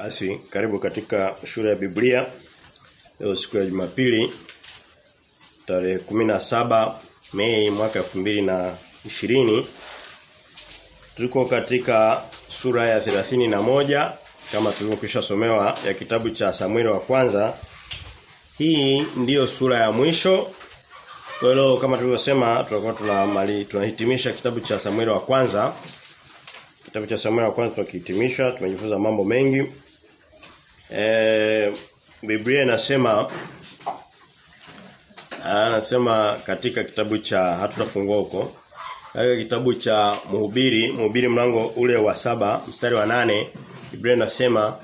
Basi karibu katika shule ya Biblia. Leo siku ya Jumapili tarehe 17 Mei mwaka na ishirini Tuko katika sura ya thelathini na moja kama tulivyokwisha somewa ya kitabu cha Samueli wa kwanza. Hii ndiyo sura ya mwisho. Kwa hiyo kama tulivyosema tutakuwa tunamali tunahitimisha kitabu cha Samueli wa kwanza. Kitabu cha Samueli wa kwanza tukihitimisha tumejifunza mambo mengi. E, Biblia inasema anasema katika kitabu cha hatutafungua huko katika kitabu cha Mhubiri, Mhubiri mlango ule wa saba mstari wa nane Biblia inasema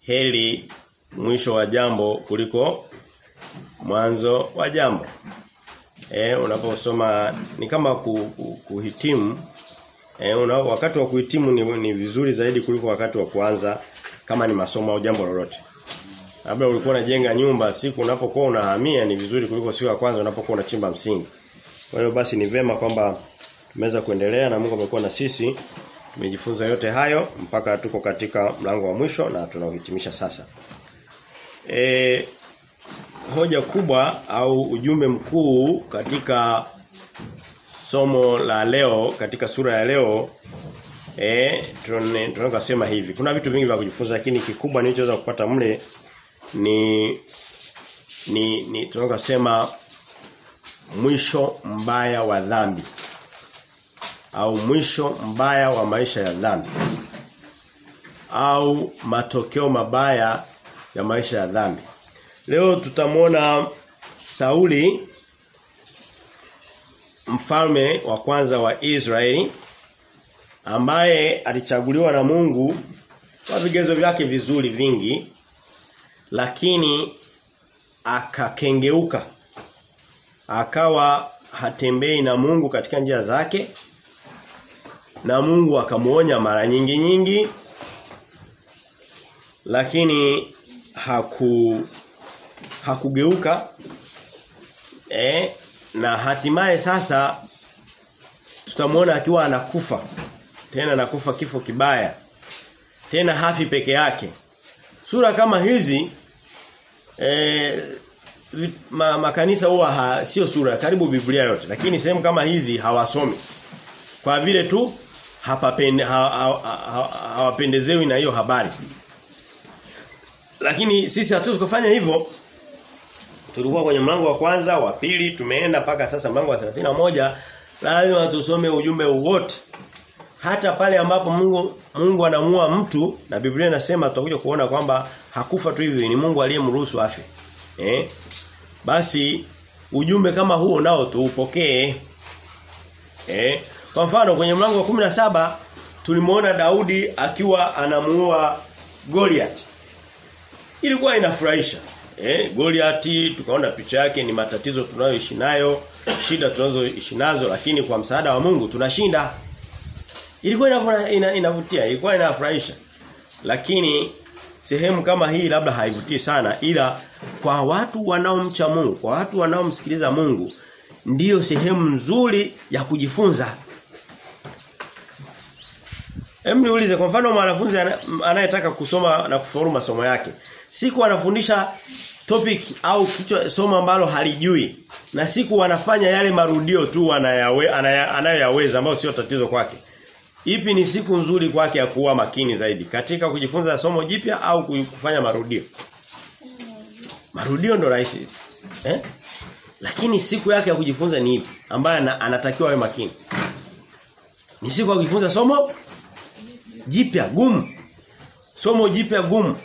heli mwisho wa jambo kuliko mwanzo wa jambo. Eh unaposoma ni kama ku, ku, kuhitimu eh una, wakati wa kuhitimu ni, ni vizuri zaidi kuliko wakati wa kuanza kama ni masomo au jambo lolote. Labda ulikuwa unajenga nyumba siku unapokuwa unahamia ni vizuri kuliko siku ya kwanza unapokuwa unachimba msingi. Kwa hiyo basi ni vema kwamba tumeweza kuendelea na Mungu amekuwa na sisi. Tumejifunza yote hayo mpaka tuko katika mlango wa mwisho na tunaohitimisha sasa. E, hoja kubwa au ujumbe mkuu katika somo la leo katika sura ya leo eh tunaweza hivi. Kuna vitu vingi vya kujifunza lakini kikubwa nilichoweza kupata mle ni ni, ni tunaweza sema mwisho mbaya wa dhambi au mwisho mbaya wa maisha ya dhambi au matokeo mabaya ya maisha ya dhambi. Leo tutamwona Sauli mfalme wa kwanza wa Israeli ambaye alichaguliwa na Mungu kwa vigezo vyake vizuri vingi lakini akakengeuka. Akawa hatembei na Mungu katika njia zake na Mungu akamuonya mara nyingi nyingi lakini haku hakugeuka eh na hatimaye sasa tutamwona akiwa anakufa tena nakufa kifo kibaya tena hafi peke yake. Sura kama hizi e, ma, makanisa huwa sio sura karibu Biblia yote lakini sehemu kama hizi hawasomi. Kwa vile tu hapapende hawapendezewi ha, ha, ha, na hiyo habari. Lakini sisi hatuwezi kufanya hivyo. Tulikuwa kwenye mlango wa kwanza wa pili tumeenda mpaka sasa mlango wa 31 lazima tusome ujumbe wote hata pale ambapo Mungu Mungu anamua mtu na Biblia inasema tutakuja kuona kwamba hakufa tu hivyo ni Mungu aliyemruhusu afe. Eh? Basi ujumbe kama huo nao tuupokee. Eh? Kwa mfano kwenye mlango wa 17 tulimuona Daudi akiwa anamuua Goliath. Ilikuwa inafurahisha. Eh? Goliath tukaona picha yake ni matatizo tunayoishi nayo shida tunazoishi nazo lakini kwa msaada wa Mungu tunashinda ilikuwa inavutia ina, ina ilikuwa inafurahisha lakini sehemu kama hii labda haivutii sana ila kwa watu wanaomcha Mungu kwa watu wanaomsikiliza Mungu ndiyo sehemu nzuri ya kujifunza Hem niulize kwa mfano mwanafunzi anayetaka kusoma na kufaulu masomo yake. Siku anafundisha topic au kichwa somo ambalo halijui na siku wanafanya yale marudio tu anayawe, anayoyaweza ambayo sio tatizo kwake. Ipi ni siku nzuri kwake ya kuwa makini zaidi katika kujifunza somo jipya au kufanya marudio? Marudio ndo rahisi. Eh? Lakini siku yake ya kujifunza ni ipi ambayo anatakiwa awe makini? Ni siku ya kujifunza somo jipya gumu. Somo jipya gumu.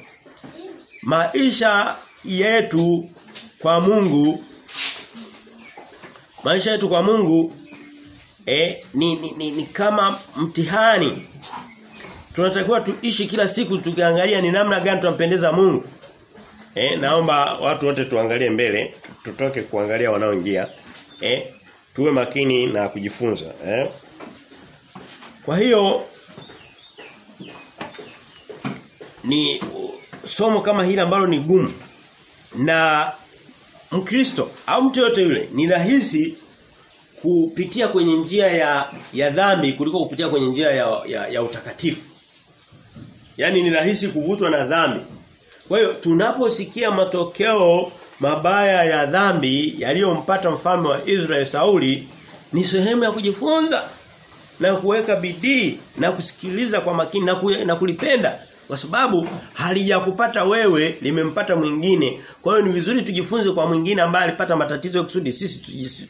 Maisha yetu kwa Mungu maisha yetu kwa Mungu eh, ni, ni, ni, ni kama mtihani. Tunatakiwa tuishi kila siku tukiangalia ni namna gani tunampendeza Mungu. Eh, naomba watu wote tuangalie mbele, tutoke kuangalia wanaoingia. Eh, tuwe makini na kujifunza, eh. Kwa hiyo ni somo kama hili ambalo ni gumu na Mkristo au mtu yote yule ni rahisi kupitia kwenye njia ya ya dhambi kuliko kupitia kwenye njia ya, ya, ya utakatifu. Yaani ni rahisi kuvutwa na dhambi. Kwa hiyo tunaposikia matokeo mabaya ya dhambi yaliyompata mfalme wa Israeli Sauli ni sehemu ya kujifunza na kuweka bidii na kusikiliza kwa makini na, na kulipenda kwa sababu halijakupata wewe limempata mwingine. Kwa hiyo ni vizuri tujifunze kwa mwingine ambaye alipata matatizo kusudi sisi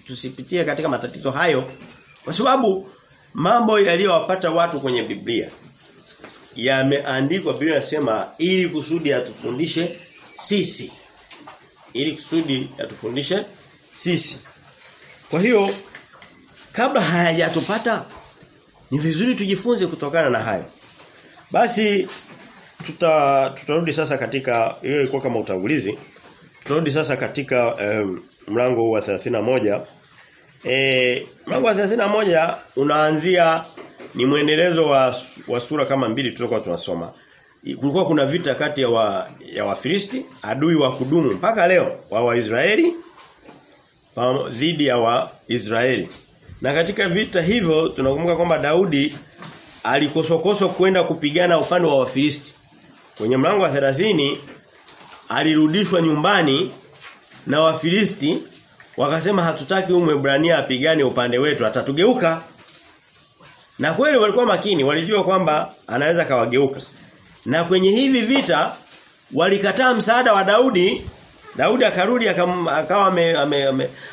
tusipitie katika matatizo hayo. Kwa sababu mambo yaliyowapata watu kwenye Biblia yameandikwa Biblia inasema ili kusudi atufundishe sisi. Ili kusudi atufundishe sisi. Kwa hiyo kabla hayajatupata ni vizuri tujifunze kutokana na hayo. Basi tuta tutarudi sasa katika hiyo ilikuwa kama utangulizi. Tutarudi sasa katika um, mlango wa 31. Eh mlango wa 31 unaanzia ni mwendelezo wa, wa sura kama mbili tulikuwa tunasoma. Kulikuwa kuna vita kati ya wa, ya Wafilisti, adui wa kudumu mpaka leo wa Waisraeli dhidi ya Waisraeli. Na katika vita hivyo tunakumbuka kwamba Daudi alikosokoso kwenda kupigana upande wa Wafilisti. Kwenye mlango wa 30 alirudishwa nyumbani na Wafilisti wakasema hatutaki huyu Mwebrania apigane upande wetu atatugeuka. Na kweli walikuwa makini, walijua kwamba anaweza kawageuka. Na kwenye hivi vita walikataa msaada wa Daudi. Daudi akarudi akawa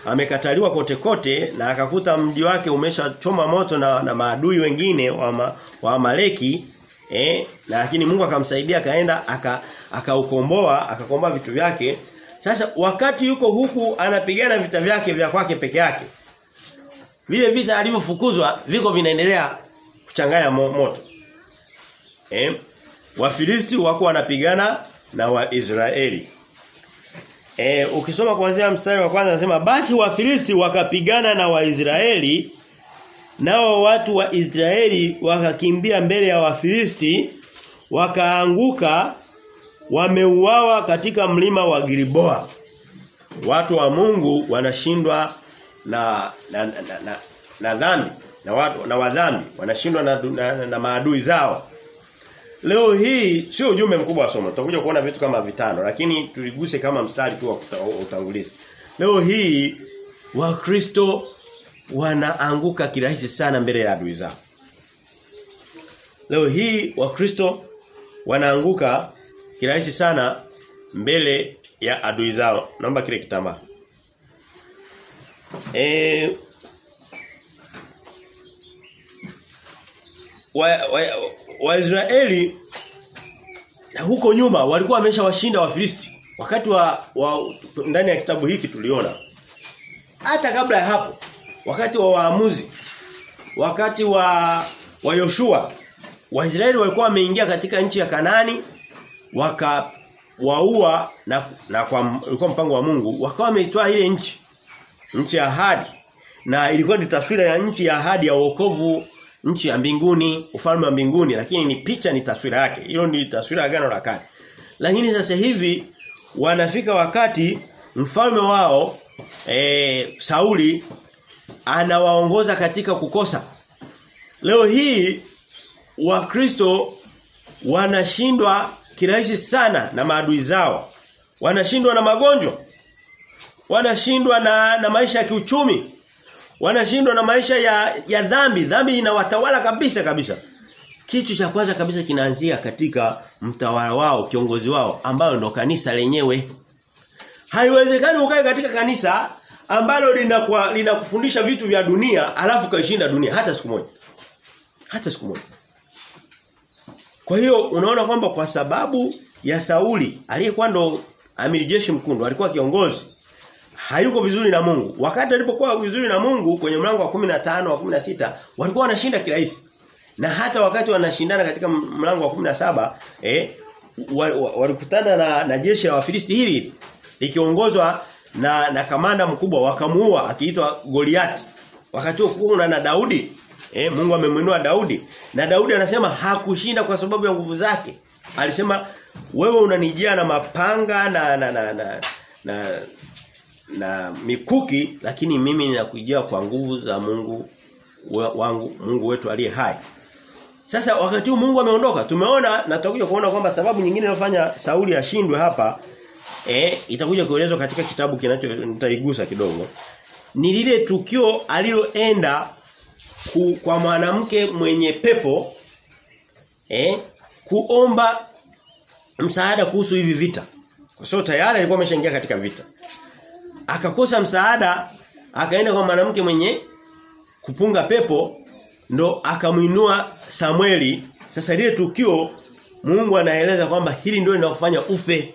amekataliwa ame, ame kote kote na akakuta mji wake umeshachoma moto na, na maadui wengine wa, wa Amaleki eh lakini Mungu akamsaidia akaenda akaukomboa akakomboa vitu vyake. Sasa wakati yuko huku anapigana vita vyake vya kwake peke yake. Vile vita alivyofukuzwa viko vinaendelea kuchanganya moto. Eh Wafilisti wako wanapigana na Waisraeli. Eh, ukisoma kuanzia mstari wa kwanza anasema basi Wafilisti wakapigana na Waisraeli nao watu wa Israeli wakakimbia mbele ya Wafilisti wakaanguka wameuawa katika mlima wa Gilboa. Watu wa Mungu wanashindwa na na, na, na, na dhambi na watu na wadhambi wanashindwa na, na, na, na maadui zao. Leo hii sio ujumbe mkubwa wa somo. Tutakuja kuona vitu kama vitano lakini tuliguse kama mstari tu wa utangulizi. Leo hii Wakristo wanaanguka kirahisi sana mbele ya adui zao. Leo hii Wakristo wanaanguka kirahisi sana mbele ya adui zao. Naomba kile kitambaa. Eh Waisraeli wa, wa huko nyuma walikuwa wameshawashinda Wafilisti. Wakati wa, wa ndani ya kitabu hiki tuliona. Hata kabla ya hapo, wakati wa waamuzi, wakati wa wa Yoshua, Waisraeli walikuwa wameingia katika nchi ya Kanani waka waua na, na kwa ilikuwa mpango wa Mungu, wakawa wameitoa ile nchi. Nchi ya ahadi. Na ilikuwa ni taswira ya nchi ya ahadi ya wokovu nchi ya mbinguni, ufalme wa mbinguni, lakini ni picha ni taswira yake. Hiyo ni taswira ya agano la kale. Lakini sasa hivi wanafika wakati mfalme wao e, Sauli anawaongoza katika kukosa. Leo hii Wakristo wanashindwa kirahisi sana na maadui zao. Wanashindwa na magonjwa. Wanashindwa na, na maisha ya kiuchumi wanashindwa na maisha ya ya dhambi dhambi inawatawala kabisa kabisa kitu cha kwanza kabisa kinaanzia katika mtawala wao kiongozi wao ambayo ndo kanisa lenyewe haiwezekani ukae katika kanisa ambalo linakuwa linakufundisha vitu vya dunia alafu kaishinda dunia hata siku moja hata siku moja kwa hiyo unaona kwamba kwa sababu ya Sauli aliyekuwa ndo amiri jeshi mkundu alikuwa kiongozi hayuko vizuri na Mungu. Wakati alipokuwa vizuri na Mungu kwenye mlango wa 15 wa 16 walikuwa wanashinda kirahisi. Na hata wakati wanashindana katika mlango wa 17 eh walikutana na, na jeshi la Wafilisti hili likiongozwa na na kamanda mkubwa wakamuua akiitwa Goliati. Wakati huo kuna na Daudi. Eh Mungu amemwinua Daudi. Na Daudi anasema hakushinda kwa sababu ya nguvu zake. Alisema wewe unanijia na mapanga na na na, na, na na mikuki lakini mimi ninakujia kwa nguvu za Mungu wangu Mungu wetu aliye hai. Sasa wakati Mungu ameondoka. Tumeona na tutakuja kuona kwamba sababu nyingine inayofanya Sauli ashindwe hapa eh itakuja kuelezwa katika kitabu kinacho nitaigusa kidogo. Ni lile tukio aliloenda kwa mwanamke mwenye pepo eh kuomba msaada kuhusu hivi vita. Kwa sababu tayari alikuwa ameshaingia katika vita. Akakosa msaada, akaenda kwa mwanamke mwenye kupunga pepo ndo akamuinua Samueli. Sasa lile tukio Mungu anaeleza kwamba hili ndio linakufanya ufe.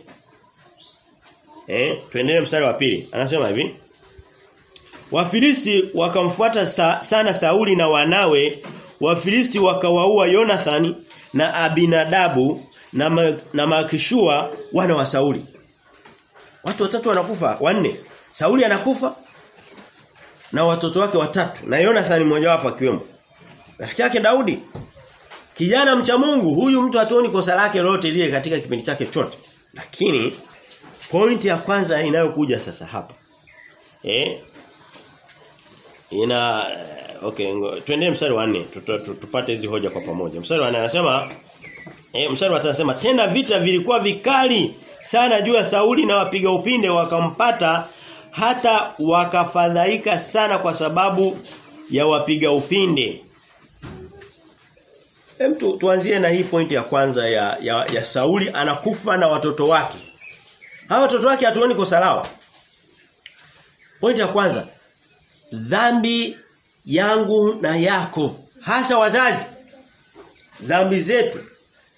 Eh, tuendelee mstari wa pili. Anasema hivi. Wafilisti wakamfuata sa, sana Sauli na wanawe. Wafilisti wakawaua Yonathani na Abinadabu na ma, na Makishua wana wa Sauli. Watu watatu wanakufa, wanne. Sauli anakufa na watoto wake watatu na Yonathani mmoja wapo akiwemo. Rafiki yake Daudi. Kijana mcha Mungu, huyu mtu hatuoni kosa lake lolote lile katika kipindi chake chote. Lakini pointi ya kwanza inayokuja sasa hapa. Eh? Ina okay, twende mstari wa 4 tupate hizi hoja kwa pamoja. Mstari wa 4 anasema eh mstari wa 5 anasema tena vita vilikuwa vikali sana juu ya Sauli na wapiga upinde wakampata hata wakafadhaika sana kwa sababu ya wapiga upinde. Hem tu, tuanzie na hii pointi ya kwanza ya, ya, ya Sauli anakufa na watoto wake. Hawa watoto wake hatuoni kosa lao. Pointi ya kwanza. Dhambi yangu na yako. Hasa wazazi. Dhambi zetu.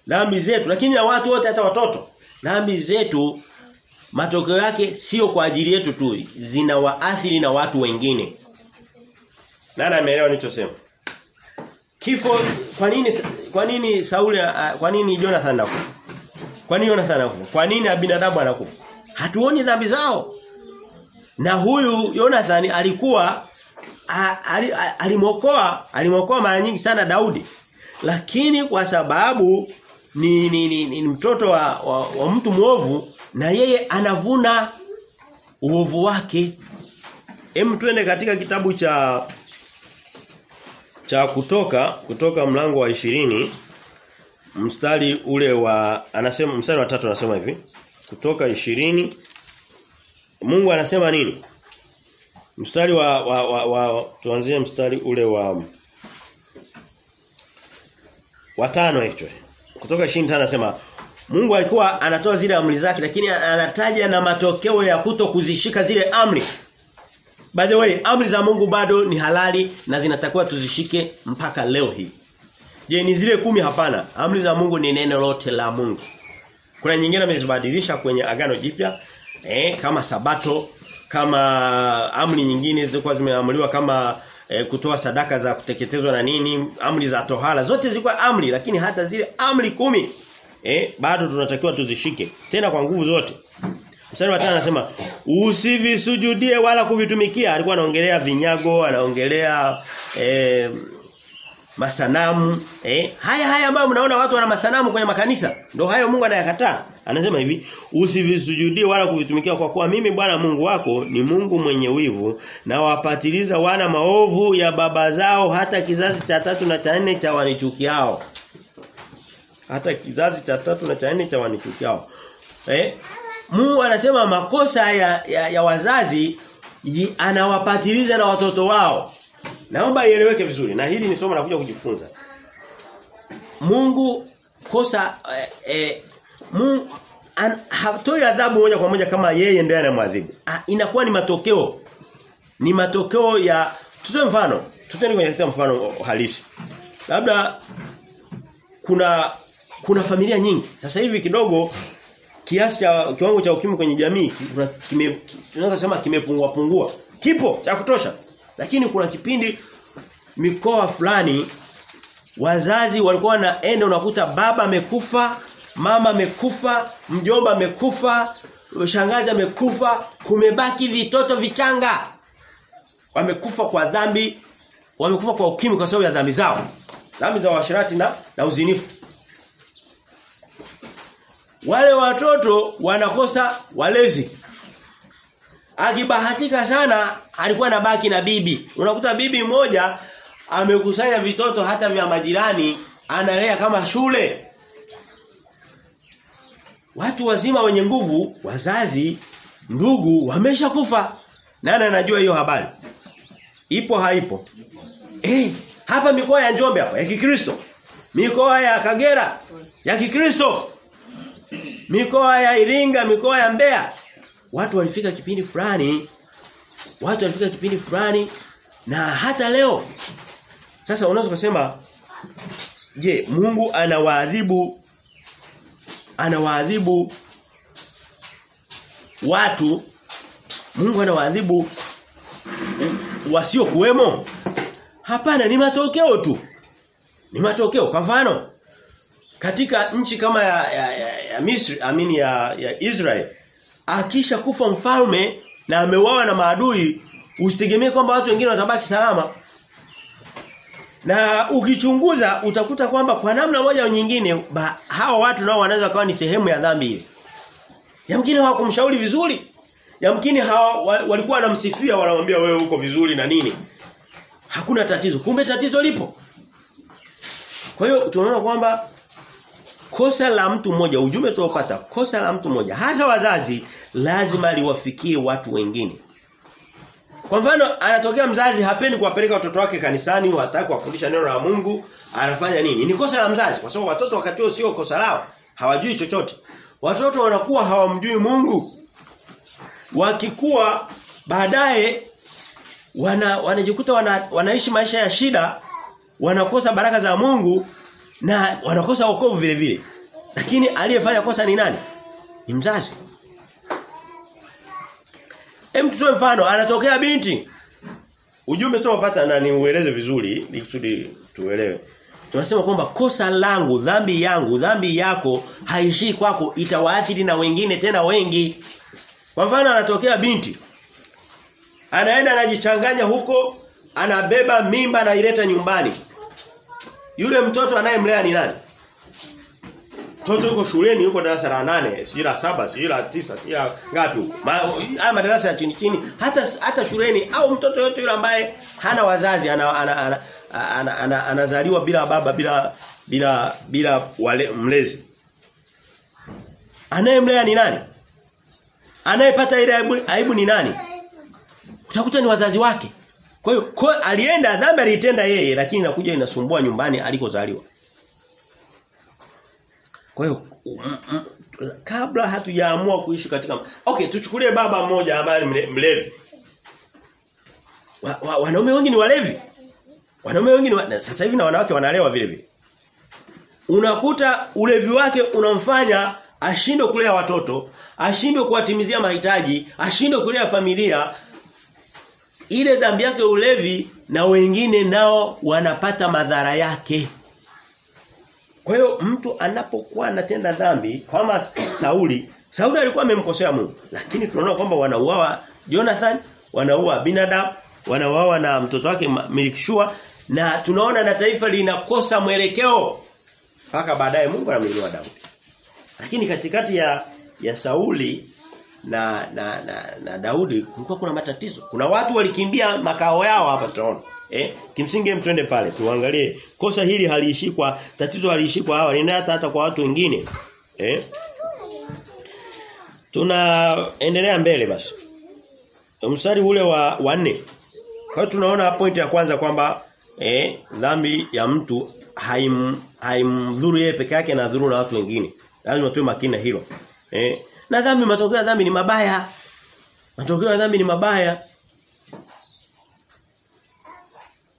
Dhambi zetu lakini na watu wote hata watoto. Dhambi zetu matokeo yake sio kwa ajili yetu tu, zinawaathiri na watu wengine. Nani ameelewa nilichosema? Kifo kwa nini kwa nini Sauli kwa nini Jonathan anakufa? Kwa nini Yonathan anakufa? Kwa nini Abinadabu anakufa? Hatuoni dhambi zao. Na huyu Yonathani alikuwa alimokoa alimokoa mara nyingi sana Daudi. Lakini kwa sababu ni ni, ni, ni mtoto wa, wa, wa mtu mwovu na yeye anavuna uovu wake. Hem tuende katika kitabu cha cha kutoka kutoka mlango wa ishirini mstari ule wa anasema mstari wa tatu anasema hivi kutoka ishirini Mungu anasema nini mstari wa, wa, wa, wa tuanzie mstari ule wa wa tano hicho kutoka 25 anasema Mungu alikuwa anatoa zile amri zake lakini anataja na matokeo ya kuto kuzishika zile amri. By the way, amri za Mungu bado ni halali na zinatakiwa tuzishike mpaka leo hii. Je, ni zile kumi hapana. Amri za Mungu ni neno lote la Mungu. Kuna nyingine amezibadilisha kwenye agano jipya eh kama sabato, kama amri nyingine zilikuwa zimeamriwa kama eh, kutoa sadaka za kuteketezwa na nini, amri za tohara, zote zilikuwa amri lakini hata zile amri kumi eh bado tunatakiwa tuzishike tena kwa nguvu zote. Mstari wa 5 anasema usivisujudie wala kuvitumikia. Alikuwa anaongelea vinyago, anaongelea eh, masanamu, eh haya haya ambayo mnaona watu wana masanamu kwenye makanisa. Ndio hayo Mungu anayakataa. Anasema hivi, usivisujudie wala kuvitumikia kwa kuwa mimi Bwana Mungu wako ni Mungu mwenye wivu na wapatiliza wana maovu ya baba zao hata kizazi cha tatu na cha nne cha wanichukiao hata kizazi cha tatu na cha nne cha wanichukiao. Eh? Mungu anasema makosa ya, ya, ya wazazi anawapatiliza na watoto wao. Naomba ieleweke vizuri na hili ni somo la kuja kujifunza. Mungu kosa eh, eh, Mungu an, hatoi adhabu moja kwa moja kama yeye ndiye anamwadhibu. Ah, inakuwa ni matokeo. Ni matokeo ya tutoe mfano. Tuteni kwenye mfano halisi. Labda kuna kuna familia nyingi. Sasa hivi kidogo kiasi cha kiwango cha ukimwi kwenye jamii tunaweza kusema kimepungua pungua. Kipo cha kutosha. Lakini kuna kipindi mikoa fulani wazazi walikuwa wanaenda unakuta baba amekufa, mama amekufa, mjomba amekufa, shangazi amekufa, kumebaki vitoto vichanga. Wamekufa kwa dhambi, wamekufa kwa ukimwi kwa sababu ya dhambi zao. Dhambi za washirati na na uzinifu. Wale watoto wanakosa walezi. Akibahatika sana alikuwa anabaki na bibi. Unakuta bibi mmoja amekusanya vitoto hata vya majirani analea kama shule. Watu wazima wenye nguvu, wazazi, ndugu wameshakufa. Nani anajua hiyo habari? Ipo haipo? Eh, hapa mikoa ya Njombe hapa ya Kikristo. Mikoa ya Kagera ya Kikristo. Mikoa ya Iringa, mikoa ya Mbeya. Watu walifika kipindi fulani watu walifika kipindi fulani na hata leo sasa unaweza kusema je Mungu anawaadhibu anawaadhibu watu? Mungu anawaadhibu wasio kuwemo hapana ni matokeo tu. Ni matokeo. Kwa mfano katika nchi kama ya, ya, ya, ya Misri amini ya, ya Israel akisha kufa mfalme na ameuawa na maadui usitegemee kwamba watu wengine watabaki salama na ukichunguza utakuta kwamba kwa namna moja au nyingine ba, hawa watu nao wanaweza kuwa ni sehemu ya dhambi ile. Yamkini hawakumshauri vizuri. Yamkini hawa walikuwa wanamsifia wanamwambia wewe uko vizuri na nini. Hakuna tatizo. Kumbe tatizo lipo. Kwa hiyo tunaona kwamba kosa la mtu mmoja ujumbe tunaopata kosa la mtu mmoja hasa wazazi lazima liwafikie watu wengine. Kwa mfano anatokea mzazi hapendi kuwapeleka watoto wake kanisani, hataki kuwafundisha neno la Mungu, anafanya nini? Ni kosa la mzazi kwa sababu watoto wakati huo sio kosa lao, hawajui chochote. Watoto wanakuwa hawamjui Mungu. Wakikuwa baadaye wana wanajikuta wana, wanaishi maisha ya shida, wanakosa baraka za Mungu na wanakosa wokovu vile vile. Lakini aliyefanya kosa ni nani? Ni mzazi. Hem tutoe mfano anatokea binti. Ujumbe tunaopata na niueleze vizuri ili kusudi tuelewe. Tunasema kwamba kosa langu, dhambi yangu, dhambi yako haishii kwako itawaathiri na wengine tena wengi. Kwa mfano anatokea binti. Anaenda anajichanganya huko, anabeba mimba anaileta nyumbani. Yule mtoto anayemlea ni nani? Mtoto yuko shuleni yuko darasa la nane, sijui la saba, sijui la tisa, sijui la ngapi huko. Haya madarasa ya chini chini hata hata shuleni au mtoto yote yule ambaye hana wazazi ana ana, ana, ana, ana, anazaliwa bila baba bila bila bila wale, mlezi. Anayemlea ni nani? Anayepata ile aibu, aibu ni nani? Utakuta ni wazazi wake. Kwa hiyo alienda dhambi alitenda yeye lakini inakuja inasumbua nyumbani alikozaliwa. Kwa hiyo kabla hatujaamua kuishi katika Okay, tuchukulie baba mmoja ambaye mlevi. Wa, wa, wanaume wengi ni walevi. Wanaume wengi ni wa, sasa hivi na wanawake wanalewa vile vile. Unakuta ulevi wake unamfanya ashindwe kulea watoto, ashindwe kuwatimizia mahitaji, ashindwe kulea familia. Ile dhambi yake ulevi na wengine nao wanapata madhara yake. Kwa hiyo mtu anapokuwa anatenda dhambi kama Sauli, Sauli alikuwa amemkosea Mungu, lakini tunaona kwamba wanauawa Jonathan, wanaua binadamu, wanauawa na mtoto wake Milikishua na tunaona na taifa linakosa mwelekeo mpaka baadaye Mungu anamwinua Daudi. Lakini katikati ya ya Sauli na na na, na Daudi kulikuwa kuna matatizo. Kuna watu walikimbia makao yao hapa tunaona. Eh, kimsingi mtwende pale tuangalie kosa hili haliishi kwa tatizo haliishi kwa hawa linaenda hata, hata kwa watu wengine. Eh? Tunaendelea mbele basi. Mstari ule wa wanne. Kwa hiyo tunaona point ya kwanza kwamba eh dhambi ya mtu haim haimdhuru yeye peke yake na dhuru na watu wengine. Lazima tuwe makini hilo. Eh? Na dhambi matokeo ya dhambi ni mabaya. Matokeo ya dhambi ni mabaya.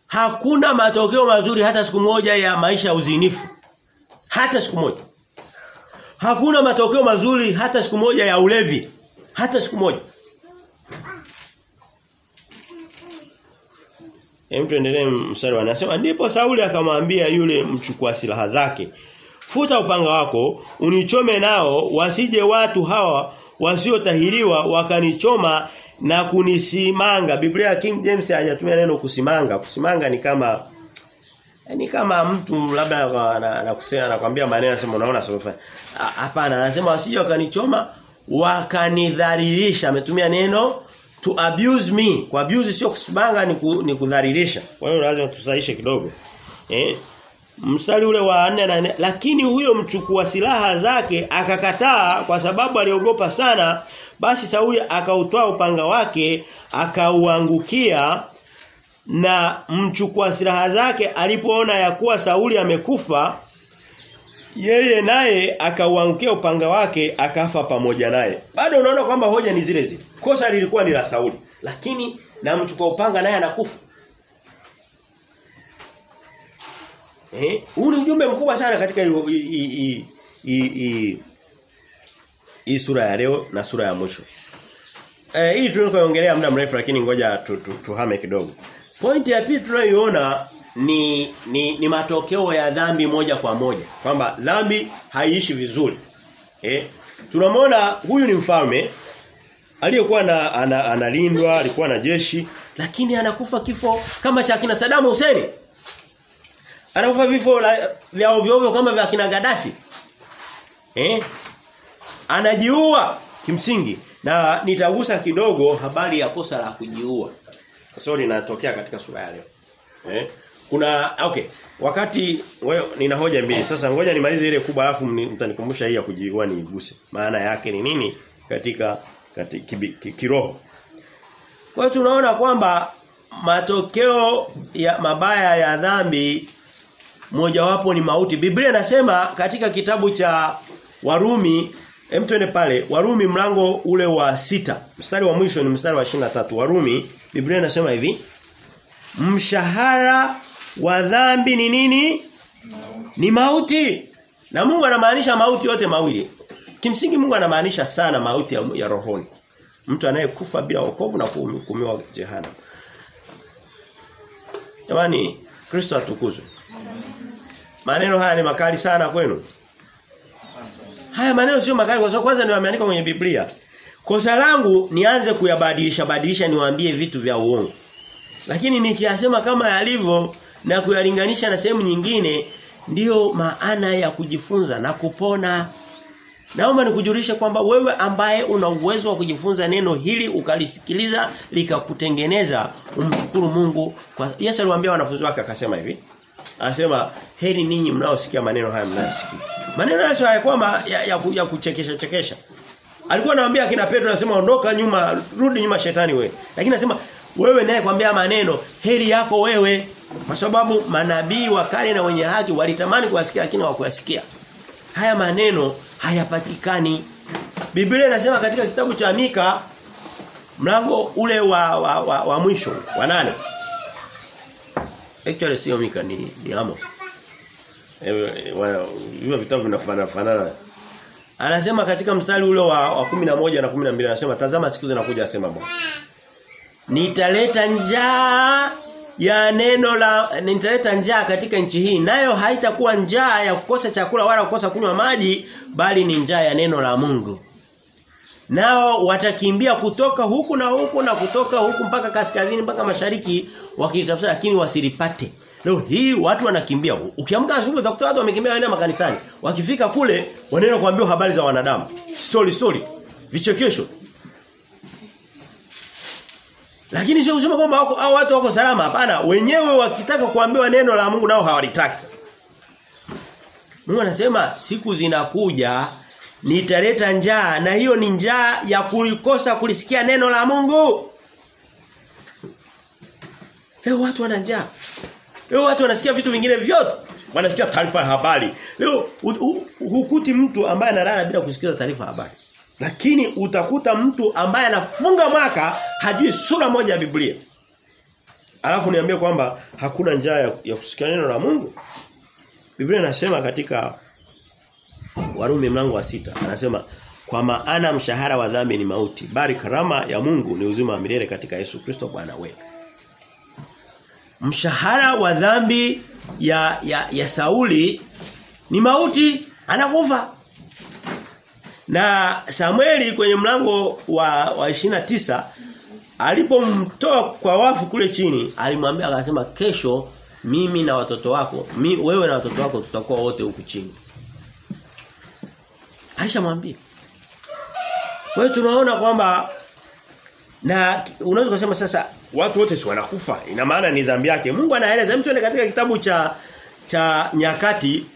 Hakuna matokeo mazuri hata siku moja ya maisha ya uzinifu. Hata siku moja. Hakuna matokeo mazuri hata siku moja ya ulevi. Hata siku moja. Hem tuendelee mstari nasema ndipo Sauli akamwambia yule mchukua silaha zake Futa upanga wako unichome nao wasije watu hawa wasiotahiriwa wakanichoma na kunisimanga. Biblia King James hajatumia neno kusimanga. Kusimanga ni kama ni kama mtu labda anakusema anakuambia maneno anasema unaona sasa. Hapana, anasema wasije wakanichoma wakanidhalilisha. Ametumia neno to abuse me. Kwa abuse sio kusimanga ni, ku, ni kudhalilisha. Kwa hiyo lazima tusaishe kidogo. Eh? Mstari ule wa 4 na 4 lakini huyo mchukua silaha zake akakataa kwa sababu aliogopa sana basi Sauli akautoa upanga wake akauangukia na mchukua silaha zake alipoona ya kuwa Sauli amekufa yeye naye akauangukia upanga wake akafa pamoja naye. Bado unaona kwamba hoja ni zile zile. Kosa lilikuwa ni la Sauli, lakini na mchukua upanga naye anakufa. Eh, huu ni ujumbe mkubwa sana katika hii sura ya leo na sura ya mwisho. Eh, hii tunayoongelea muda mrefu lakini ngoja tuhame tu, tu kidogo. Pointi ya pili tunayoiona ni, ni ni matokeo ya dhambi moja kwa moja. Kwamba dhambi haiishi vizuri. Eh? Tunamwona huyu ni mfalme aliyekuwa na, analindwa, ana, alikuwa na jeshi, lakini anakufa kifo kama cha kina Saddam Hussein. Anakufa vifo vya ovyo ovyo kama vya kina Gaddafi. Eh? Anajiua kimsingi na nitagusa kidogo habari ya kosa la kujiua. Kwa sababu linatokea katika sura ya leo. Eh? Kuna okay, wakati wewe nina hoja mbili. Sasa ngoja nimalize ile kubwa alafu mtanikumbusha hii ya kujiua niiguse. Maana yake ni nini katika katika kiroho. Kwa hiyo tunaona kwamba matokeo ya mabaya ya dhambi mojawapo ni mauti. Biblia inasema katika kitabu cha Warumi Hem twende pale Warumi mlango ule wa sita Mstari wa mwisho ni mstari wa 23. Warumi Biblia inasema hivi. Mshahara wa dhambi ni nini? Mauti. Ni mauti. Na Mungu anamaanisha mauti yote mawili. Kimsingi Mungu anamaanisha sana mauti ya, ya rohoni. Mtu anayekufa bila wokovu na kuhukumiwa jehanamu. Jamani, Kristo atukuzwe. Maneno haya ni makali sana kwenu. Haya maneno sio makali kwa sababu kwanza ndio ameandika kwenye Biblia. Kosa langu nianze kuyabadilisha badilisha niwaambie vitu vya uongo. Lakini nikiyasema kama yalivyo na kuyalinganisha na sehemu nyingine ndiyo maana ya kujifunza na kupona. Naomba nikujulishe kwamba wewe ambaye una uwezo wa kujifunza neno hili ukalisikiliza likakutengeneza umshukuru Mungu kwa Yesu aliwaambia wanafunzi wake akasema hivi. Anasema heri ninyi mnaosikia maneno haya mnayosikia. Maneno hayo hayakuwa ya, ya, ya kuchekesha chekesha. Alikuwa anawaambia kina Petro anasema ondoka nyuma, rudi nyuma shetani wewe. Lakini anasema wewe naye kwambia maneno heri yako wewe kwa sababu manabii wa kale na wenye haki walitamani kuwasikia lakini hawakuyasikia. Haya maneno hayapatikani. Biblia inasema katika kitabu cha Mika mlango ule wa wa, wa, wa mwisho wa nane. Actually sio Mika ni, ni Amos. Hivyo vitabu vinafanana fanana. Anasema katika mstari ule wa, wa 11 na 12 anasema tazama siku zinakuja asema Bwana. Nitaleta njaa ya neno la nitaleta njaa katika nchi hii nayo haitakuwa njaa ya kukosa chakula wala kukosa kunywa maji bali ni njaa ya neno la Mungu. Nao watakimbia kutoka huku na huku na kutoka huku mpaka kaskazini mpaka mashariki wakilitafuta lakini wasilipate. Leo hii watu wanakimbia. Ukiamka asubuhi utakuta watu wamekimbia waenda makanisani. Wakifika kule wanaenda kuambiwa habari za wanadamu. Story story. Vichekesho. Lakini sio kusema kwamba wako au watu wako salama hapana. Wenyewe wakitaka kuambiwa neno la Mungu nao hawalitaki. Mungu anasema siku zinakuja nitaleta njaa na hiyo ni njaa ya kulikosa kulisikia neno la Mungu. Leo watu wana njaa. Leo watu wanasikia vitu vingine vyote. Wanasikia taarifa ya habari. Leo hukuti mtu ambaye analala bila kusikiza taarifa ya habari. Lakini utakuta mtu ambaye anafunga mwaka hajui sura moja ya Biblia. Alafu niambie kwamba hakuna njaa ya, ya kusikia neno la Mungu. Biblia inasema katika Warumi mlango wa sita anasema kwa maana mshahara wa dhambi ni mauti bali karama ya Mungu ni uzima wa milele katika Yesu Kristo Bwana wetu. Mshahara wa dhambi ya ya, ya Sauli ni mauti anakufa. Na Samueli kwenye mlango wa wa 29 alipomtoa kwa wafu kule chini alimwambia akasema kesho mimi na watoto wako mi, wewe na watoto wako tutakuwa wote huku chini. Alishamwambia. Kwa hiyo tunaona kwamba na unaweza kusema sasa watu wote si wanakufa. Ina maana ni dhambi yake. Mungu anaeleza mtu katika kitabu cha cha nyakati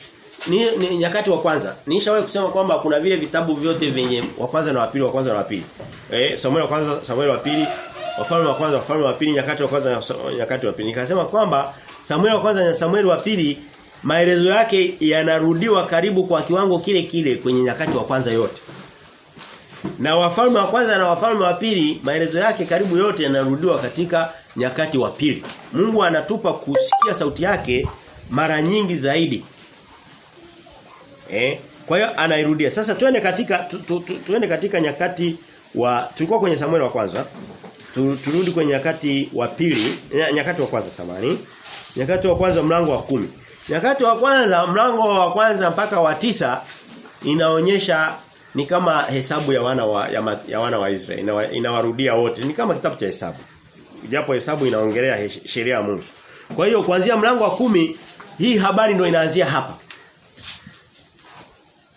ni, ni nyakati wa kwanza. Nishawahi kusema kwamba kuna vile vitabu vyote vyenye wa kwanza na wa pili, wa kwanza na wa pili. Eh, Samuel wa kwanza, Samuel wa pili, wafalme wa kwanza, wafalme wa pili, nyakati wa kwanza nyakati wa pili. Nikasema kwamba Samuel wa kwanza na Samuel wa pili maelezo yake yanarudiwa karibu kwa kiwango kile kile kwenye nyakati wa kwanza yote. Na wafalme wa kwanza na wafalme wa pili maelezo yake karibu yote yanarudiwa katika nyakati wa pili. Mungu anatupa kusikia sauti yake mara nyingi zaidi. Eh? Kwa hiyo anairudia. Sasa tuende katika tu, tu, tu, tuende katika nyakati wa tulikuwa kwenye Samuel wa kwanza. Tu, turudi kwenye nyakati wa pili, nyakati wa kwanza samani. Nyakati wa kwanza mlango wa kumi Nyakati wa kwanza mlango wa kwanza mpaka wa tisa inaonyesha ni kama hesabu ya wana wa ya, ma, ya wana wa Israeli Inawa, inawarudia wote. Ni kama kitabu cha hesabu. Japo hesabu inaongelea sheria ya Mungu. Kwa hiyo kuanzia mlango wa kumi hii habari ndio inaanzia hapa.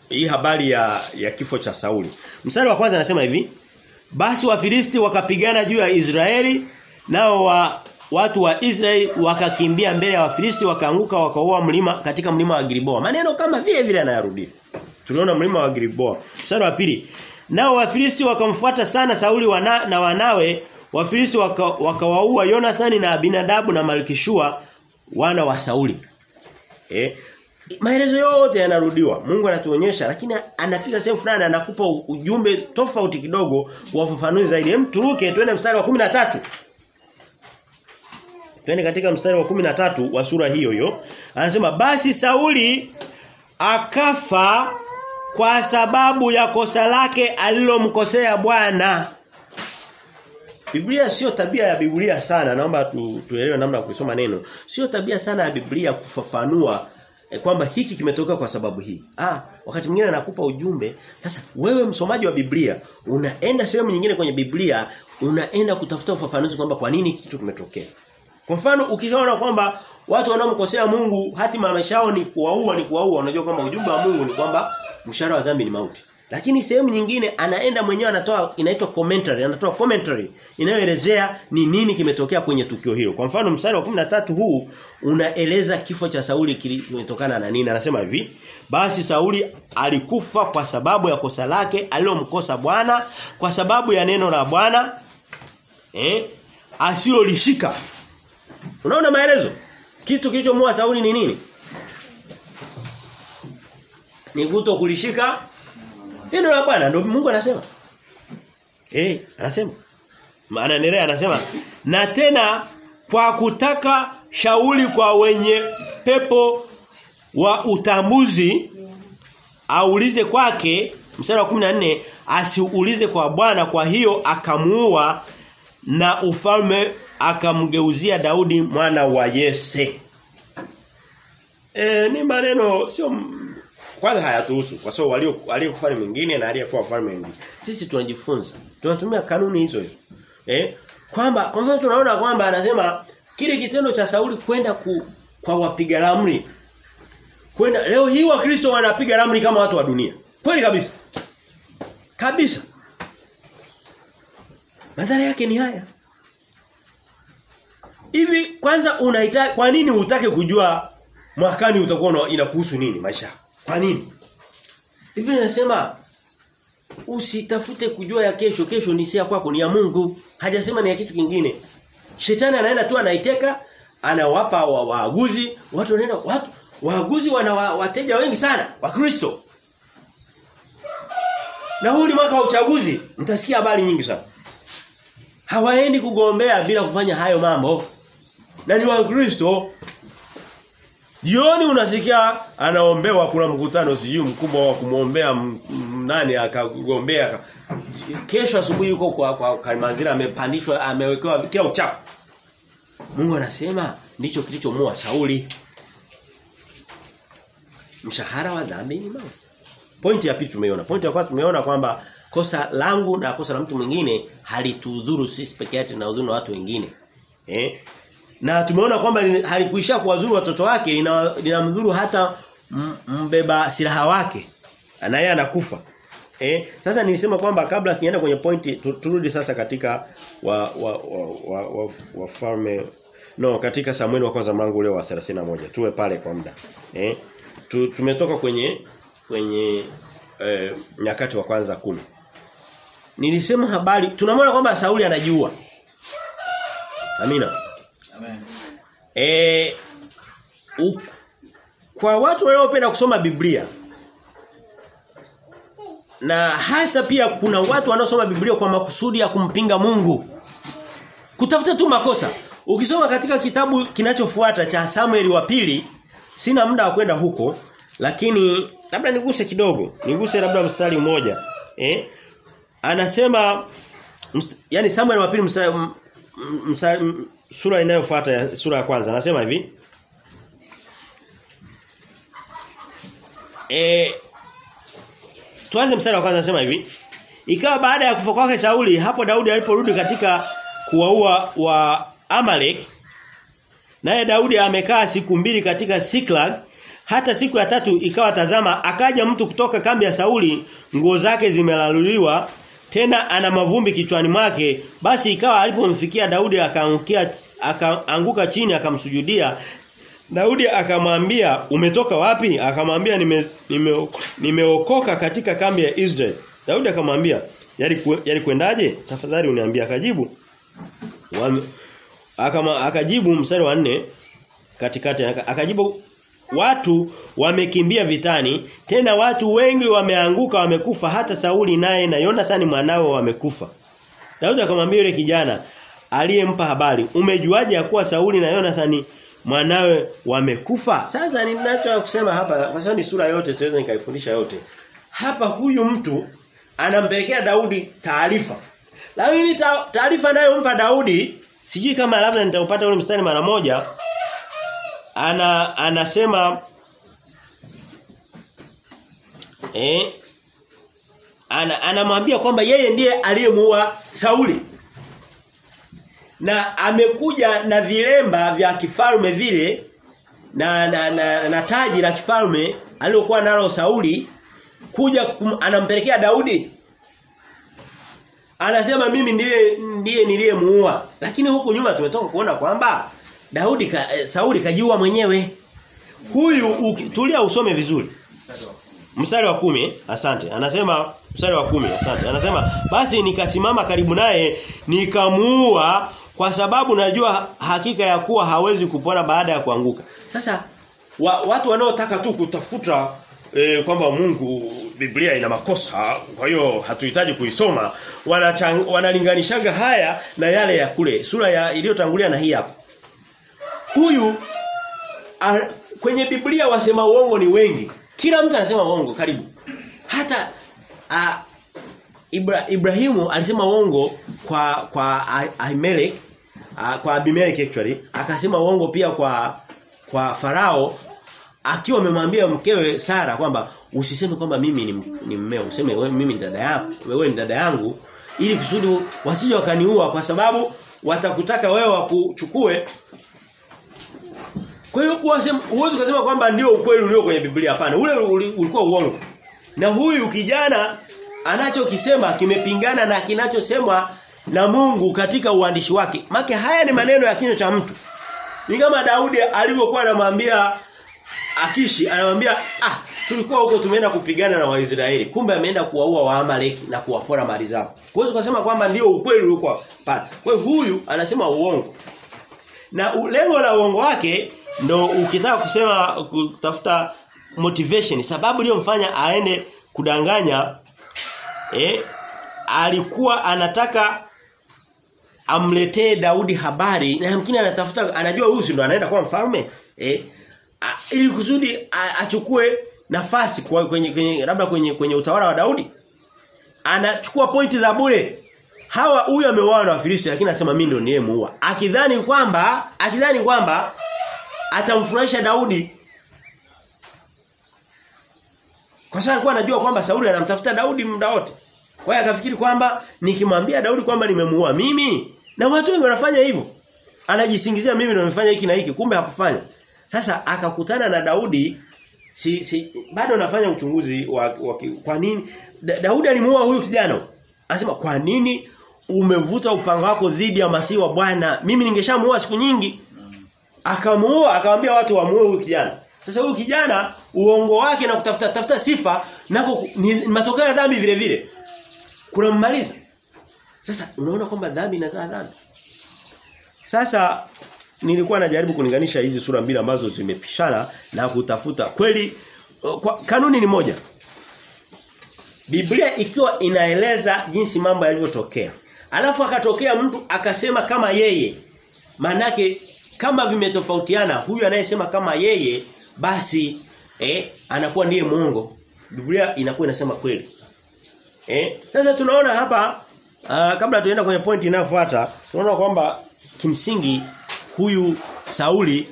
Hii habari ya ya kifo cha Sauli. Mstari wa kwanza anasema hivi basi wafilisti wakapigana juu ya Israeli nao wa watu wa Israeli wakakimbia mbele ya Wafilisti wakaanguka wakaoa mlima katika mlima wa Gilboa. Maneno kama vile vile anayarudia. Tuliona mlima wa Gilboa. Mstari wa pili. Nao Wafilisti wakamfuata sana Sauli wana, na wanawe Wafilisti wakawaua waka Yonathani na Abinadabu na Malkishua wana wa Sauli. Eh? Maelezo yote yanarudiwa. Mungu anatuonyesha lakini anafika sehemu fulani anakupa ujumbe tofauti kidogo wa ufafanuzi zaidi. Hem turuke twende mstari wa 13. Twende katika mstari wa 13 wa sura hiyo hiyo. Anasema basi Sauli akafa kwa sababu ya kosa lake alilomkosea Bwana. Biblia sio tabia ya Biblia sana. Naomba tu, tuelewe namna ya kusoma neno. Sio tabia sana ya Biblia kufafanua eh, kwamba hiki kimetokea kwa sababu hii. Ah, wakati mwingine anakupa ujumbe. Sasa wewe msomaji wa Biblia unaenda sehemu nyingine kwenye Biblia unaenda kutafuta ufafanuzi kwamba kwa nini kitu kimetokea. Kwa mfano ukiona kwamba watu wanaomkosea Mungu hatima maisha yao ni kuwaua ni kuwaua unajua kwamba ujumbe wa Mungu ni kwamba mshahara wa dhambi ni mauti. Lakini sehemu nyingine anaenda mwenyewe anatoa inaitwa commentary, anatoa commentary inayoelezea ni nini kimetokea kwenye tukio hilo. Kwa mfano mstari wa 13 huu unaeleza kifo cha Sauli kimetokana na nini? Anasema hivi, basi Sauli alikufa kwa sababu ya kosa lake alilomkosa Bwana, kwa sababu ya neno la Bwana eh asilolishika. Unaona maelezo? Kitu kilichomua Sauli ni nini? Ni kuto kulishika neno la Bwana ndio Mungu anasema. Eh, anasema. Maana nere anasema na tena kwa kutaka shauri kwa wenye pepo wa utambuzi aulize kwake mstari wa 14 asiulize kwa Bwana kwa hiyo akamuua na ufalme akamgeuzia Daudi mwana wa Yese. E, ni maneno sio kwanza hayatuhusu kwa sababu walio aliyekufa ni mwingine na aliyekuwa mfalme mwingine. Sisi tunajifunza. Tunatumia kanuni hizo hizo. Eh? Kwamba kwa mfano tunaona kwamba anasema kile kitendo cha Sauli kwenda ku, kwa wapiga ramli. Kwenda leo hii wa Kristo wanapiga ramli kama watu wa dunia. Kweli kabisa. Kabisa. Madhara yake ni haya. Hivi kwanza unahitaji kwa nini utake kujua mwakani utakuwa inakuhusu nini maisha? Kwa nini? Biblia inasema usitafute kujua ya kesho, kesho ni sia kwako ni ya Mungu. Hajasema ni ya kitu kingine. Shetani anaenda tu anaiteka, anawapa wa waaguzi, watu wanaenda watu waaguzi wana wa, wateja wengi sana wa Kristo. Na huu ni mwaka wa uchaguzi, mtasikia habari nyingi sana. Hawaendi kugombea bila kufanya hayo mambo. Na ni wa Kristo. Jioni unasikia anaombewa kuna mkutano sijui mkubwa wa kumuombea nani akagombea kesho asubuhi yuko kwa kwa Kalimanzira amepandishwa amewekewa kila uchafu. Mungu anasema ndicho kilichomuua Sauli. Mshahara wa dhambi ni mauti. Pointi ya pili tumeona. Pointi ya kwanza tumeona kwamba kosa langu na kosa la mtu mwingine halitudhuru sisi peke yake na udhuru watu wengine. Eh? Na tumeona kwamba halikuisha kuwadhuru watoto wake linamdhuru hata mbeba silaha wake. Anaye anakufa. Eh, sasa nilisema kwamba kabla sienda kwenye pointi turudi sasa katika wa wa wa, wa, wa, wa farme No, katika Samuel wa kwanza mlango ule wa 31. Tuwe pale kwa muda. Eh? Tu, tumetoka kwenye kwenye eh, nyakati wa kwanza kumi. Nilisema habari tunamwona kwamba Sauli anajua. Amina. Amen. E, u, kwa watu wanaopenda kusoma Biblia na hasa pia kuna watu wanaosoma Biblia kwa makusudi ya kumpinga Mungu. Kutafuta tu makosa. Ukisoma katika kitabu kinachofuata cha Samueli wa pili sina muda wa kwenda huko lakini labda niguse kidogo. Niguse labda mstari mmoja. Eh? Anasema mst, yani Samuel wa pili mstari sura inayofuata sura ya kwanza anasema hivi Eh Tuanze mstari wa kwanza anasema hivi. Ikawa baada ya kufa kwake Sauli hapo Daudi aliporudi katika kuwaua wa Amalek naye Daudi amekaa siku mbili katika Siklag hata siku ya tatu ikawa tazama akaja mtu kutoka kambi ya Sauli nguo zake zimelaluliwa tena ana mavumbi kichwani mwake basi ikawa alipomfikia Daudi akaangukia akaanguka chini akamsujudia Daudi akamwambia umetoka wapi? Akamwambia nimeokoka nime nime katika kambi ya Israel. Daudi akamwambia yali yali? Tafadhali uniambie akajibu. Akajibu mstari wa nne katikati akajibu watu wamekimbia vitani tena watu wengi wameanguka wamekufa hata Sauli naye na Yonathani mwanao wamekufa. Daudi akamwambia yule kijana aliyempa habari umejuaje kuwa Sauli na Yonathani mwanawe wamekufa. Sasa ninacho kusema hapa kwa sababu ni sura yote siwezi nikaifundisha yote. Hapa huyu mtu anampelekea Daudi taarifa. Lakini taarifa anayompa Daudi sijui kama labda nitaupata ule mstari mara moja ana anasema eh ana anamwambia kwamba yeye ndiye aliyemuua Sauli. Na amekuja na vilemba vya kifalme vile na na, na, na taji la kifalme aliyokuwa nalo Sauli kuja kum, anampelekea Daudi. Anasema mimi ndiye ndiye niliyemuua. Lakini huku nyuma tumetoka kuona kwamba Daudi ka, eh, Sauli kajiua mwenyewe. Huyu tulia usome vizuri. Mstari wa kumi. Asante. Anasema mstari wa kumi asante. Anasema basi nikasimama karibu naye nikamuua kwa sababu najua hakika ya kuwa hawezi kupona baada ya kuanguka. Sasa wa, watu wanaotaka tu kutafuta e, kwamba Mungu Biblia ina makosa kwa hiyo hatuhitaji kuisoma wanalinganishaga haya na yale ya kule. Sura ya iliyotangulia na hii hapa. Huyu a, kwenye Biblia wasema uongo ni wengi. Kila mtu anasema uongo karibu. Hata a, Ibra, Ibrahimu alisema uongo kwa kwa Ahimelech kwa Abimelech actually akasema uongo pia kwa kwa Farao akiwa amemwambia mkewe Sara kwamba usiseme kwamba mimi ni, ni mmeo useme wewe mimi ni dada yako wewe ni dada yangu ili kusudi wasije wakaniua kwa sababu watakutaka wewe wakuchukue kwa hiyo uwezo kusema kwamba ndio ukweli ulio kwenye Biblia hapana ule ulikuwa uongo na huyu kijana anachokisema kimepingana na kinachosemwa na Mungu katika uandishi wake. Make haya ni maneno ya kinywa cha mtu. Ni kama Daudi alivyokuwa anamwambia Akishi, anamwambia ah tulikuwa huko tumeenda kupigana na Waisraeli. Kumbe ameenda kuwaua Waamaleki na kuwapora mali zao. Kwa hiyo kusema kwamba ndio ukweli ulikuwa pale. Kwa hiyo huyu anasema uongo. Na lengo la uongo wake ndo ukitaka kusema kutafuta motivation. Sababu iliyomfanya aende kudanganya eh alikuwa anataka amletee Daudi habari. Na yamkini anatafuta anajua huyu ndo anaenda kuwa mfalme eh ili kusudi achukue nafasi kwa kwenye, kwenye labda kwenye kwenye utawala wa Daudi. Anachukua pointi za bure hawa huyu ameuawa na Wafilisti lakini anasema mimi ndo niyemuua akidhani kwamba akidhani kwamba atamfurahisha Daudi kwa sababu alikuwa anajua kwamba Sauli anamtafuta Daudi muda wote kwa hiyo akafikiri kwamba nikimwambia Daudi kwamba nimemuua mimi na watu wengi wanafanya hivyo. Anajisingizia mimi ndo nimefanya hiki na hiki kumbe hakufanya. Sasa akakutana na Daudi si, si bado anafanya uchunguzi wa, wa kwa nini da, Daudi alimuua huyu kijana. Anasema kwa nini umevuta upanga wako dhidi ya masihi wa Bwana? Mimi ningeshamuua siku nyingi. Akamuua akamwambia watu wamuue huyu kijana. Sasa huyu kijana uongo wake na kutafuta tafuta sifa nako ni matokeo ya dhambi vile vile. Kuna mmaliza. Sasa unaona kwamba dhambi inazaa dhambi. Sasa nilikuwa najaribu kulinganisha hizi sura mbili ambazo zimepishana na kutafuta kweli kwa, kanuni ni moja. Biblia ikiwa inaeleza jinsi mambo yalivyotokea. Alafu akatokea mtu akasema kama yeye. Manake kama vimetofautiana huyu anayesema kama yeye basi eh anakuwa ndiye muongo. Biblia inakuwa inasema kweli. Eh sasa tunaona hapa uh, kabla tuenda kwenye pointi inayofuata tunaona kwamba kimsingi huyu Sauli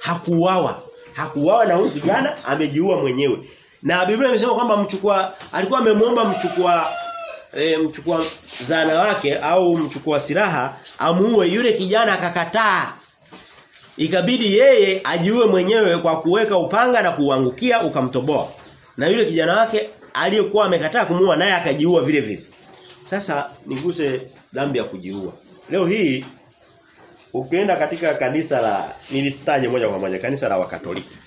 hakuuawa. Hakuuawa na huyu kijana amejiua mwenyewe. Na Biblia imesema kwamba mchukua alikuwa amemwomba mchukua e, mchukua zana wake au mchukua silaha amuue yule kijana akakataa. Ikabidi yeye ajiue mwenyewe kwa kuweka upanga na kuangukia ukamtoboa. Na yule kijana wake aliyekuwa amekataa kumuua naye akajiua vile vile. Sasa niguse dhambi ya kujiua. Leo hii ukienda katika kanisa la nilitaje moja kwa moja kanisa la Wakatoliki.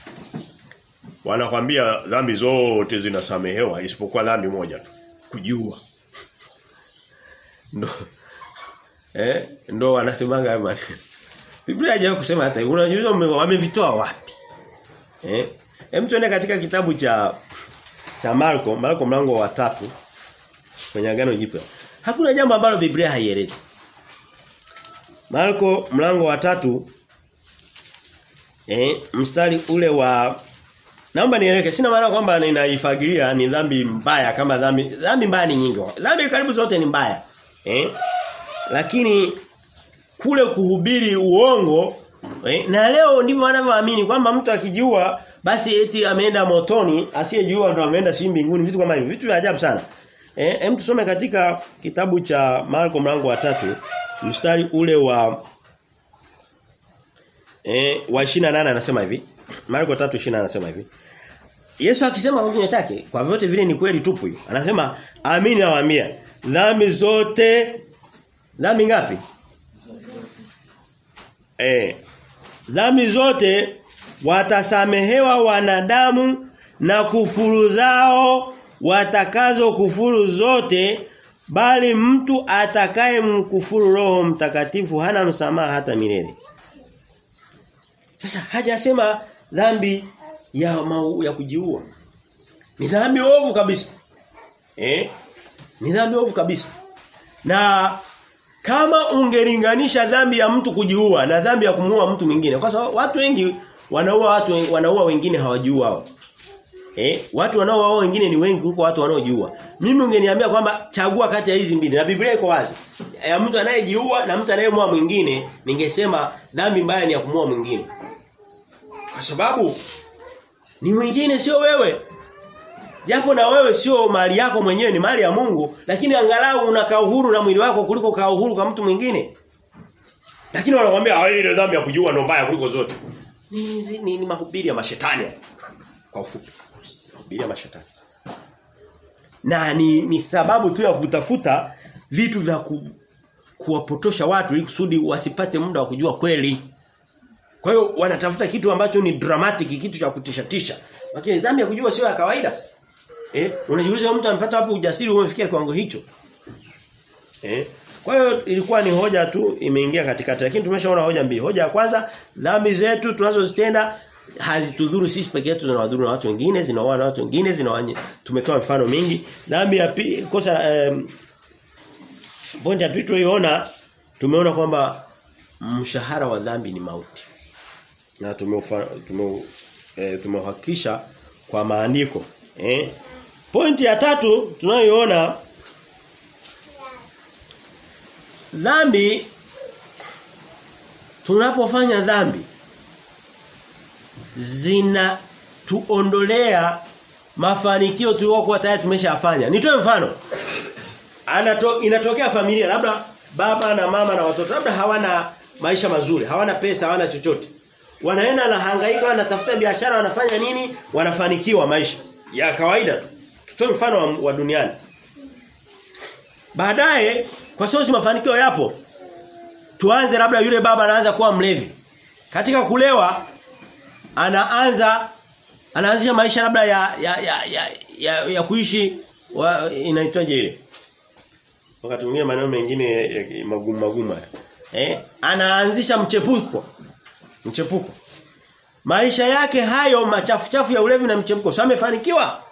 Wanakwambia dhambi zote zinasamehewa isipokuwa dhambi moja tu, kujiua. Ndo eh ndo wanasemanga hayo maneno. Biblia haijawahi kusema hata. Unajua wamevitoa wapi? Eh? Hem tuende katika kitabu cha cha Marko, Marko mlango wa tatu kwenye agano jipya. Hakuna jambo ambalo Biblia haielezi. Marko mlango wa tatu eh mstari ule wa Naomba nieleke sina maana kwamba ninaifagilia ni dhambi mbaya kama dhambi dhambi mbaya ni nyingi. Dhambi karibu zote ni mbaya. Eh? Lakini kule kuhubiri uongo eh, na leo ndivyo wanavyoamini kwamba mtu akijiua basi eti ameenda motoni, asiyejua ndo ameenda si mbinguni, vitu kama hivyo. Vitu vya ajabu sana. Eh, hem tusome katika kitabu cha Marko mlango wa tatu mstari ule wa eh wa 28 anasema hivi. Marko 3:28 anasema hivi. Yesu akisema kwa kinywa chake, kwa vyote vile ni kweli tupu hiyo. Anasema, "Amini nawaambia, dhambi zote dhambi ngapi? Eh. Dhambi zote watasamehewa wanadamu na kufuru zao watakazo kufuru zote bali mtu atakaye mkufuru roho mtakatifu hana msamaha hata milele. Sasa hajasema dhambi ya mau, ya kujiua. Ni dhambi ovu kabisa. Eh? Ni dhambi ovu kabisa. Na kama ungelinganisha dhambi ya mtu kujiua na dhambi ya kumuua mtu mwingine kwa sababu watu wengi wanaua watu wanaua wengine hawajua wao. Eh, watu wanaoua wengine ni wengi kuliko watu wanaojiua. Mimi ungeniambia kwamba chagua kati ya hizi mbili na Biblia iko wazi. Ya mtu anayejiua na mtu anayemua mwingine, ningesema dhambi mbaya ni ya kumuua mwingine. Kwa sababu ni mwingine sio wewe. Japo na wewe sio mali yako mwenyewe ni mali ya Mungu, lakini angalau unakaa uhuru na mwili wako kuliko kaa uhuru kwa mtu mwingine. Lakini wanakuambia ile dhambi ya kujua ndio mbaya kuliko zote. Ni, ni, ni, ni mahubiri ya mashetani kwa ufupi. Mahubiri ya mashetani. Na ni, ni sababu tu ya kutafuta vitu vya ku, kuwapotosha watu ili kusudi wasipate muda wa kujua kweli. Kwa hiyo wanatafuta kitu ambacho ni dramatic, kitu cha kutishatisha. Lakini dhambi ya kujua sio ya kawaida. Eh, unajiuliza mtu amepata wapi ujasiri umefikia kiwango hicho? Eh? Kwa hiyo ilikuwa ni hoja tu imeingia katikati lakini tumeshaona hoja mbili. Hoja ya kwanza dhambi zetu tunazozitenda hazitudhuru sisi peke yetu zinawadhuru na watu wengine, zinaoa na watu wengine, zinawanye tumetoa mifano mingi. Dhambi ya pili kosa um, point ya pili tuliona tumeona kwamba mshahara wa dhambi ni mauti. Na tumeufa tume e, tumeuhakikisha kwa maandiko. Eh? Pointi ya tatu tunayoona dhambi tunapofanya dhambi zina tuondolea mafanikio tuliokuwa tayari tumeshafanya. Nitoe mfano. Anato, inatokea familia labda baba na mama na watoto labda hawana maisha mazuri, hawana pesa, hawana chochote. Wanaenda na hangaika, wanatafuta biashara, wanafanya nini? Wanafanikiwa maisha ya kawaida tu. Tutoe mfano wa, wa duniani. Baadaye kwa sababu mafanikio yapo tuanze labda yule baba anaanza kuwa mlevi. Katika kulewa anaanza anaanzisha maisha labda ya ya ya ya, ya, ya kuishi inaitwaje ile? Wakati mwingine maneno mengine magumu magumu Eh? Anaanzisha mchepuko. Mchepuko. Maisha yake hayo machafu chafu ya ulevi na mchepuko. Sasa amefanikiwa?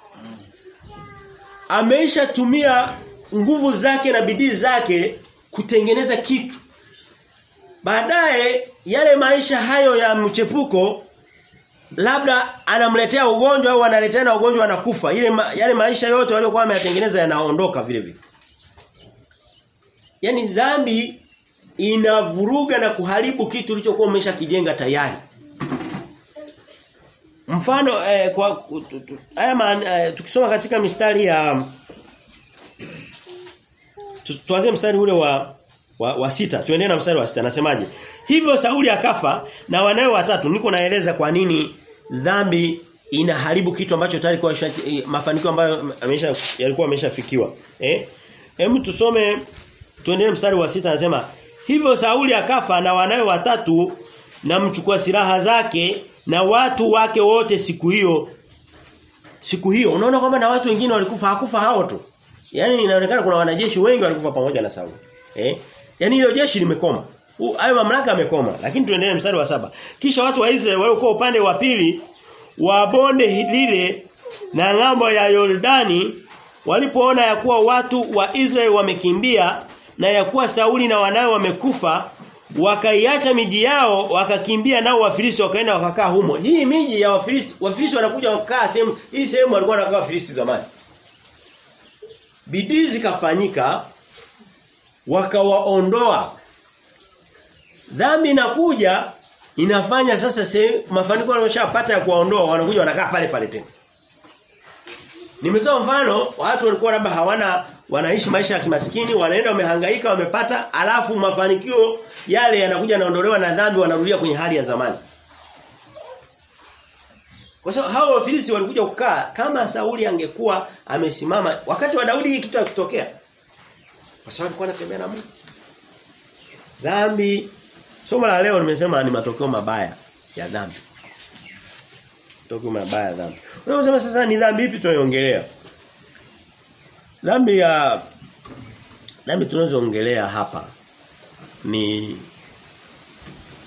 Ameisha tumia nguvu zake na bidii zake kutengeneza kitu. Baadaye yale maisha hayo ya mchepuko labda anamletea ugonjwa au analetea na ugonjwa anakufa. Ile ma, yale maisha yote waliokuwa ameyatengeneza yanaondoka vile vile. Yaani dhambi inavuruga na kuharibu kitu ulichokuwa umeshakijenga tayari. Mfano eh, kwa haya eh, tukisoma katika mistari ya tuanze mstari ule wa wa, wa sita. Tuendelee na mstari wa sita. Nasemaje hivyo Sauli akafa na wanawe watatu. Niko naeleza kwa nini dhambi inaharibu kitu ambacho tayari kwa mafanikio ambayo amesha yalikuwa ameshafikiwa eh? Hem tusome tuendelee mstari wa sita. Anasema hivyo Sauli akafa na wanawe watatu na mchukua silaha zake na watu wake wote siku hiyo siku hiyo unaona kwamba na watu wengine walikufa hakufa hao tu yani inaonekana kuna wanajeshi wengi walikufa pamoja na Sauli. Eh? yani hilo jeshi limekoma. Hayo mamlaka yamekoma. Lakini tuendelee mstari wa saba. Kisha watu wa Israeli waliokuwa upande wa pili wa bonde lile na ng'ambo ya Yordani walipoona ya kuwa watu wa Israeli wamekimbia na ya kuwa Sauli na wanawe wamekufa wakaiacha miji yao wakakimbia nao Wafilisti wakaenda wakakaa humo. Hii miji ya Wafilisti Wafilisti wanakuja wakaa sehemu hii sehemu walikuwa wanakaa Wafilisti zamani. Bidii zikafanyika wakawaondoa. Dhambi inakuja inafanya sasa mafanikio wanayoshapata ya kuwaondoa wanakuja wanakaa pale pale tena Nimetoa mfano watu walikuwa labda hawana wanaishi maisha ya kimaskini wanaenda wamehangaika wamepata alafu mafanikio yale yanakuja yanaondolewa na dhambi wanarudia kwenye hali ya zamani kwa sababu hao Wafilisti walikuja kukaa kama Sauli angekuwa amesimama wakati wa Daudi hii kitu hakitokea. Kwa sababu alikuwa anatembea na Mungu. Dhambi somo la leo nimesema ni matokeo mabaya ya dhambi. Matokeo mabaya dhambi. Unasema sasa ni dhambi ipi tunaiongelea? Dhambi ya dhambi tunazoongelea hapa ni,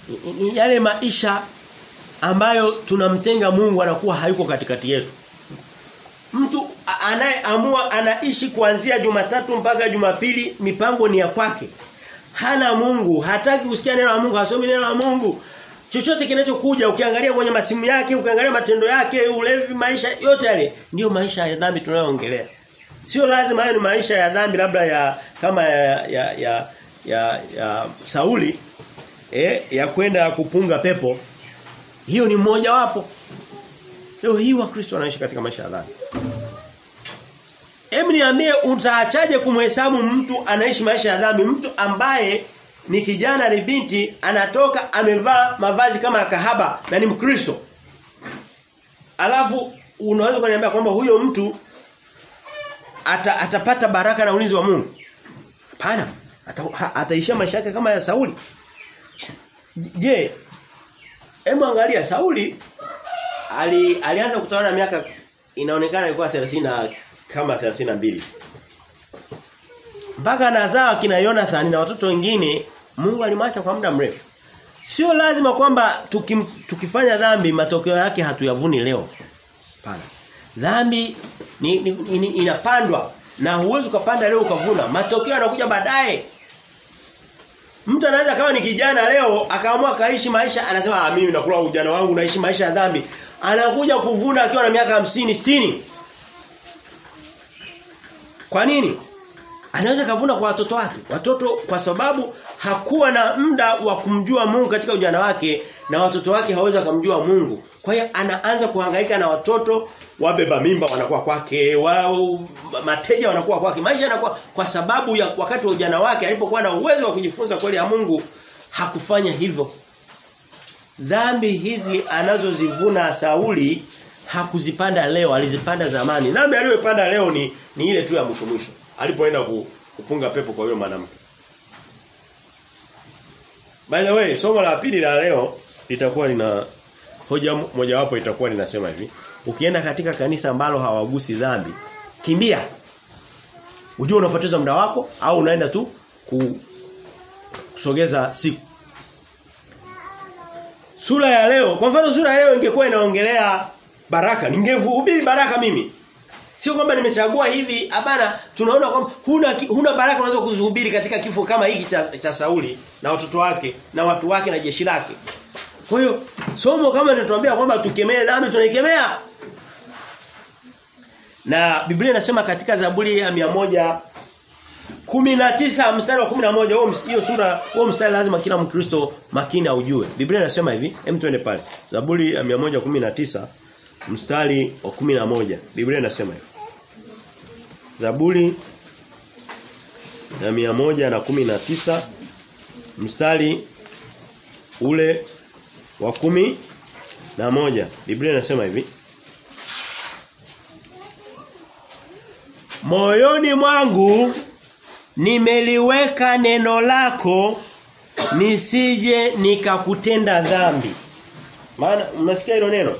ni, ni yale maisha ambayo tunamtenga Mungu anakuwa hayuko katikati yetu. Mtu anayeamua anaishi kuanzia Jumatatu mpaka Jumapili mipango ni ya kwake. Hana Mungu, hataki kusikia neno la Mungu, hasomi neno la Mungu. Chochote kinachokuja ukiangalia kwenye masimu yake, ukiangalia matendo yake, ulevi, maisha yote yale ndio maisha ya dhambi tunayoongelea. Sio lazima hayo ni maisha ya dhambi labda ya kama ya ya ya, ya, ya Sauli eh ya kwenda kupunga pepo hiyo ni mmoja wapo. Leo hii wakristo wanaishi katika maisha ya dhambi. Emniambie niambie utaachaje kumhesabu mtu anaishi maisha ya dhambi, mtu ambaye ni kijana ni binti anatoka amevaa mavazi kama ya kahaba na ni Mkristo. Alafu unaweza kuniambia kwamba huyo mtu ata, atapata baraka na ulinzi wa Mungu? Hapana. Ata, maisha yake kama ya Sauli. Je, Hebu angalia Sauli ali, alianza kutawala miaka inaonekana ilikuwa 30 na kama 32. Mpaka anazaa kina Jonathan na watoto wengine Mungu alimwacha kwa muda mrefu. Sio lazima kwamba tukim, tukifanya dhambi matokeo yake hatuyavuni leo. Pana. Dhambi ni, ni, ni, inapandwa na huwezi ukapanda leo ukavuna. Matokeo yanakuja baadaye. Mtu anaweza kawa ni kijana leo akaamua kaishi maisha anasema ah mimi nakula ujana wangu naishi maisha ya dhambi. Anakuja kuvuna akiwa na miaka 50 60. Kwa nini? Anaweza kavuna kwa watoto wake. Watoto kwa sababu hakuwa na muda wa kumjua Mungu katika ujana wake na watoto wake hawezi kumjua Mungu. Kwa hiyo anaanza kuhangaika na watoto wabeba mimba wanakuwa kwake, wao mateja wanakuwa kwake. Maisha yanakuwa kwa sababu ya wakati wa ujana wake alipokuwa na uwezo wa kujifunza kweli ya Mungu hakufanya hivyo. Dhambi hizi anazozivuna Sauli hakuzipanda leo, alizipanda zamani. Dhambi aliyopanda leo ni ni ile tu ya mwisho. Alipoenda kupunga pepo kwa huyo mwanamke. By the way, somo la pili la leo litakuwa lina hoja mojawapo itakuwa linasema hivi. Ukienda katika kanisa ambalo hawagusi dhambi, kimbia. Ujue unapoteza muda wako au unaenda tu ku, kusogeza siku. Sura ya leo, kwa mfano sura ya leo ingekuwa inaongelea baraka, ningehubiri baraka mimi. Sio kwamba nimechagua hivi, hapana, tunaona kwamba huna huna baraka unaweza kuzuhubiri katika kifo kama hiki cha, cha Sauli na watoto wake na watu wake na jeshi lake. Kwa hiyo somo kama linatuambia kwamba tukemee dhambi tunaikemea. Na Biblia inasema katika Zaburi ya 119 mstari wa 11 huo hiyo sura huo mstari lazima kila Mkristo makini aujue. Biblia inasema hivi, hem twende pale. Zaburi ya 119 mstari wa 11. Biblia inasema hivi. Zaburi ya 119 mstari ule wa kumi na moja Biblia inasema hivi Moyoni mwangu nimeliweka neno lako nisije nikakutenda dhambi. Maana mnasikia hilo neno?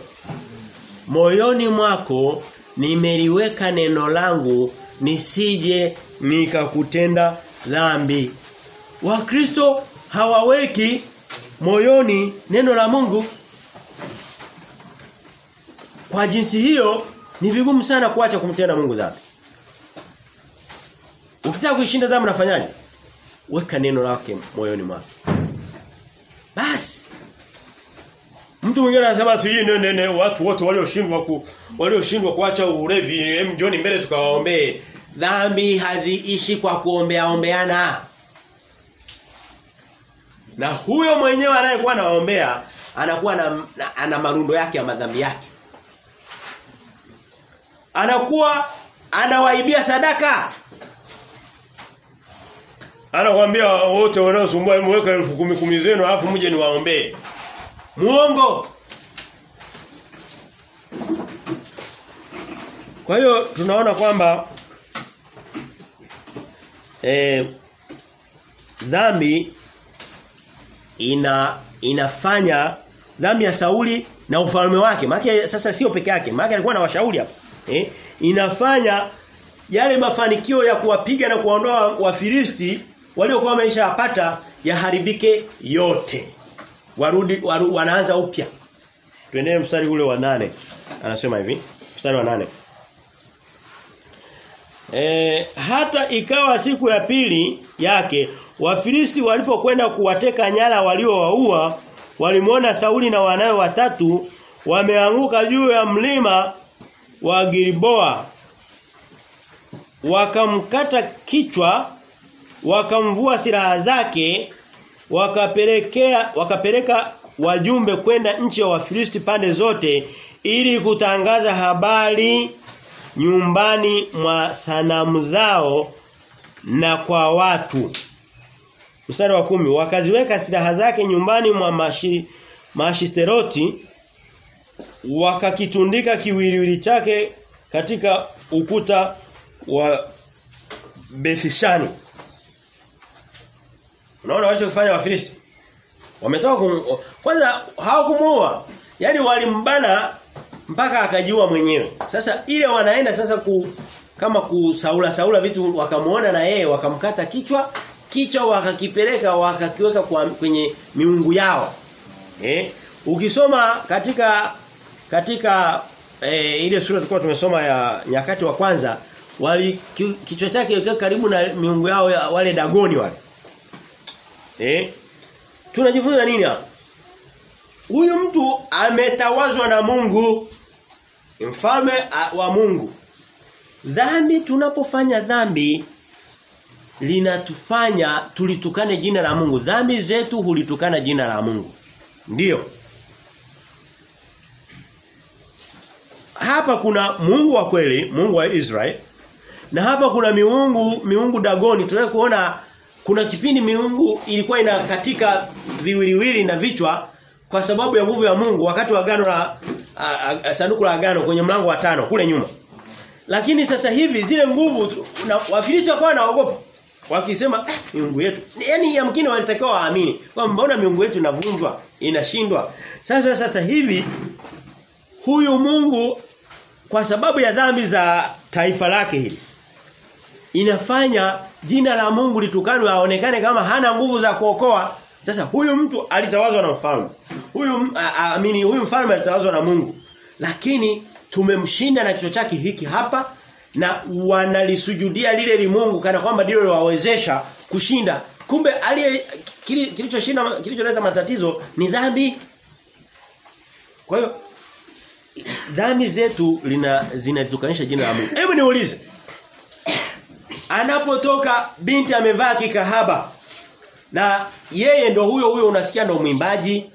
Moyoni mwako nimeliweka neno langu nisije nikakutenda dhambi. Wakristo hawaweki moyoni neno la Mungu. Kwa jinsi hiyo ni vigumu sana kuacha kumtenda Mungu dhambi. Ukitaka kuishinda dhambi unafanyaje? Weka neno lake moyoni mwako. Basi. Mtu mwingine anasema sijui nene watu wote walioshindwa ku walioshindwa kuacha ulevi hem John mbele tukawaombee. Dhambi haziishi kwa kuombea ombeana. Na huyo mwenyewe anayekuwa anaombea anakuwa na, na, ana marundo yake ya madhambi yake. Anakuwa anawaibia sadaka. Anakuambia wote wanaosumbua mweka elfu kumi kumi zenu alafu mje niwaombee. Muongo. Kwa hiyo tunaona kwamba eh dhambi ina inafanya dhambi ya Sauli na ufalme wake. Maana sasa sio peke yake. Maana alikuwa na washauri hapo. Eh? Inafanya yale mafanikio ya kuwapiga na kuwaondoa Wafilisti waliokuwa maisha yapata yaharibike yote. Warudi waru, wanaanza upya. Tuendelee mstari ule wa nane Anasema hivi, mstari wa nane E, hata ikawa siku ya pili yake Wafilisti walipokwenda kuwateka nyara waliowaua walimwona Sauli na wanawe watatu wameanguka juu ya mlima wa Gilboa wakamkata kichwa wakamvua silaha zake wakapelekea wakapeleka wajumbe kwenda nchi ya Wafilisti pande zote ili kutangaza habari nyumbani mwa sanamu zao na kwa watu. Mstari wa kumi wakaziweka silaha zake nyumbani mwa mashi, mashisteroti wakakitundika kiwiliwili chake katika ukuta wa Bethshani. Unaona walichofanya Wafilisti? Wametoka kum... kwanza hawakumuua. Yaani walimbana mpaka akajiua mwenyewe. Sasa ile wanaenda sasa ku kama kusaula saula vitu wakamuona na yeye wakamkata kichwa, kichwa wakakipeleka wakakiweka kwa, kwenye miungu yao. Eh? Ukisoma katika katika eh, ile sura tulikuwa tumesoma ya nyakati wa kwanza wali kichwa chake karibu na miungu yao ya, wale dagoni wale. Eh? Tunajifunza nini hapa? Huyu mtu ametawazwa na Mungu. Mfalme wa Mungu. Dhambi tunapofanya dhambi linatufanya tulitukane jina la Mungu. Dhambi zetu hulitukana jina la Mungu. Ndiyo. Hapa kuna Mungu wa kweli, Mungu wa Israeli. Na hapa kuna miungu, miungu dagoni. Tunaweza kuona kuna kipindi miungu ilikuwa ina katika viwiliwili na vichwa kwa sababu ya nguvu ya Mungu wakati wa agano la sanduku la agano kwenye mlango wa tano kule nyuma. Lakini sasa hivi zile nguvu na Wafilisti wakawa naogopa. Wakisema eh, miungu yetu. Yaani yamkini walitakiwa waamini kwamba mbona miungu yetu inavunjwa? inashindwa. Sasa sasa hivi huyu Mungu kwa sababu ya dhambi za taifa lake hili inafanya jina la Mungu litukanwe aonekane kama hana nguvu za kuokoa. Sasa huyu mtu alitawazwa na mfalme. Huyu amini huyu mfalme alitawazwa na Mungu. Lakini tumemshinda na kichwa chake hiki hapa na wanalisujudia lile li Mungu kana kwamba ndilo liwawezesha kushinda. Kumbe aliye kilichoshinda kilicholeta matatizo ni dhambi. Kwa hiyo dhambi zetu lina zinatukanisha jina la Mungu. Hebu niulize. Anapotoka binti amevaa kikahaba na yeye ndo huyo huyo unasikia ndo mwimbaji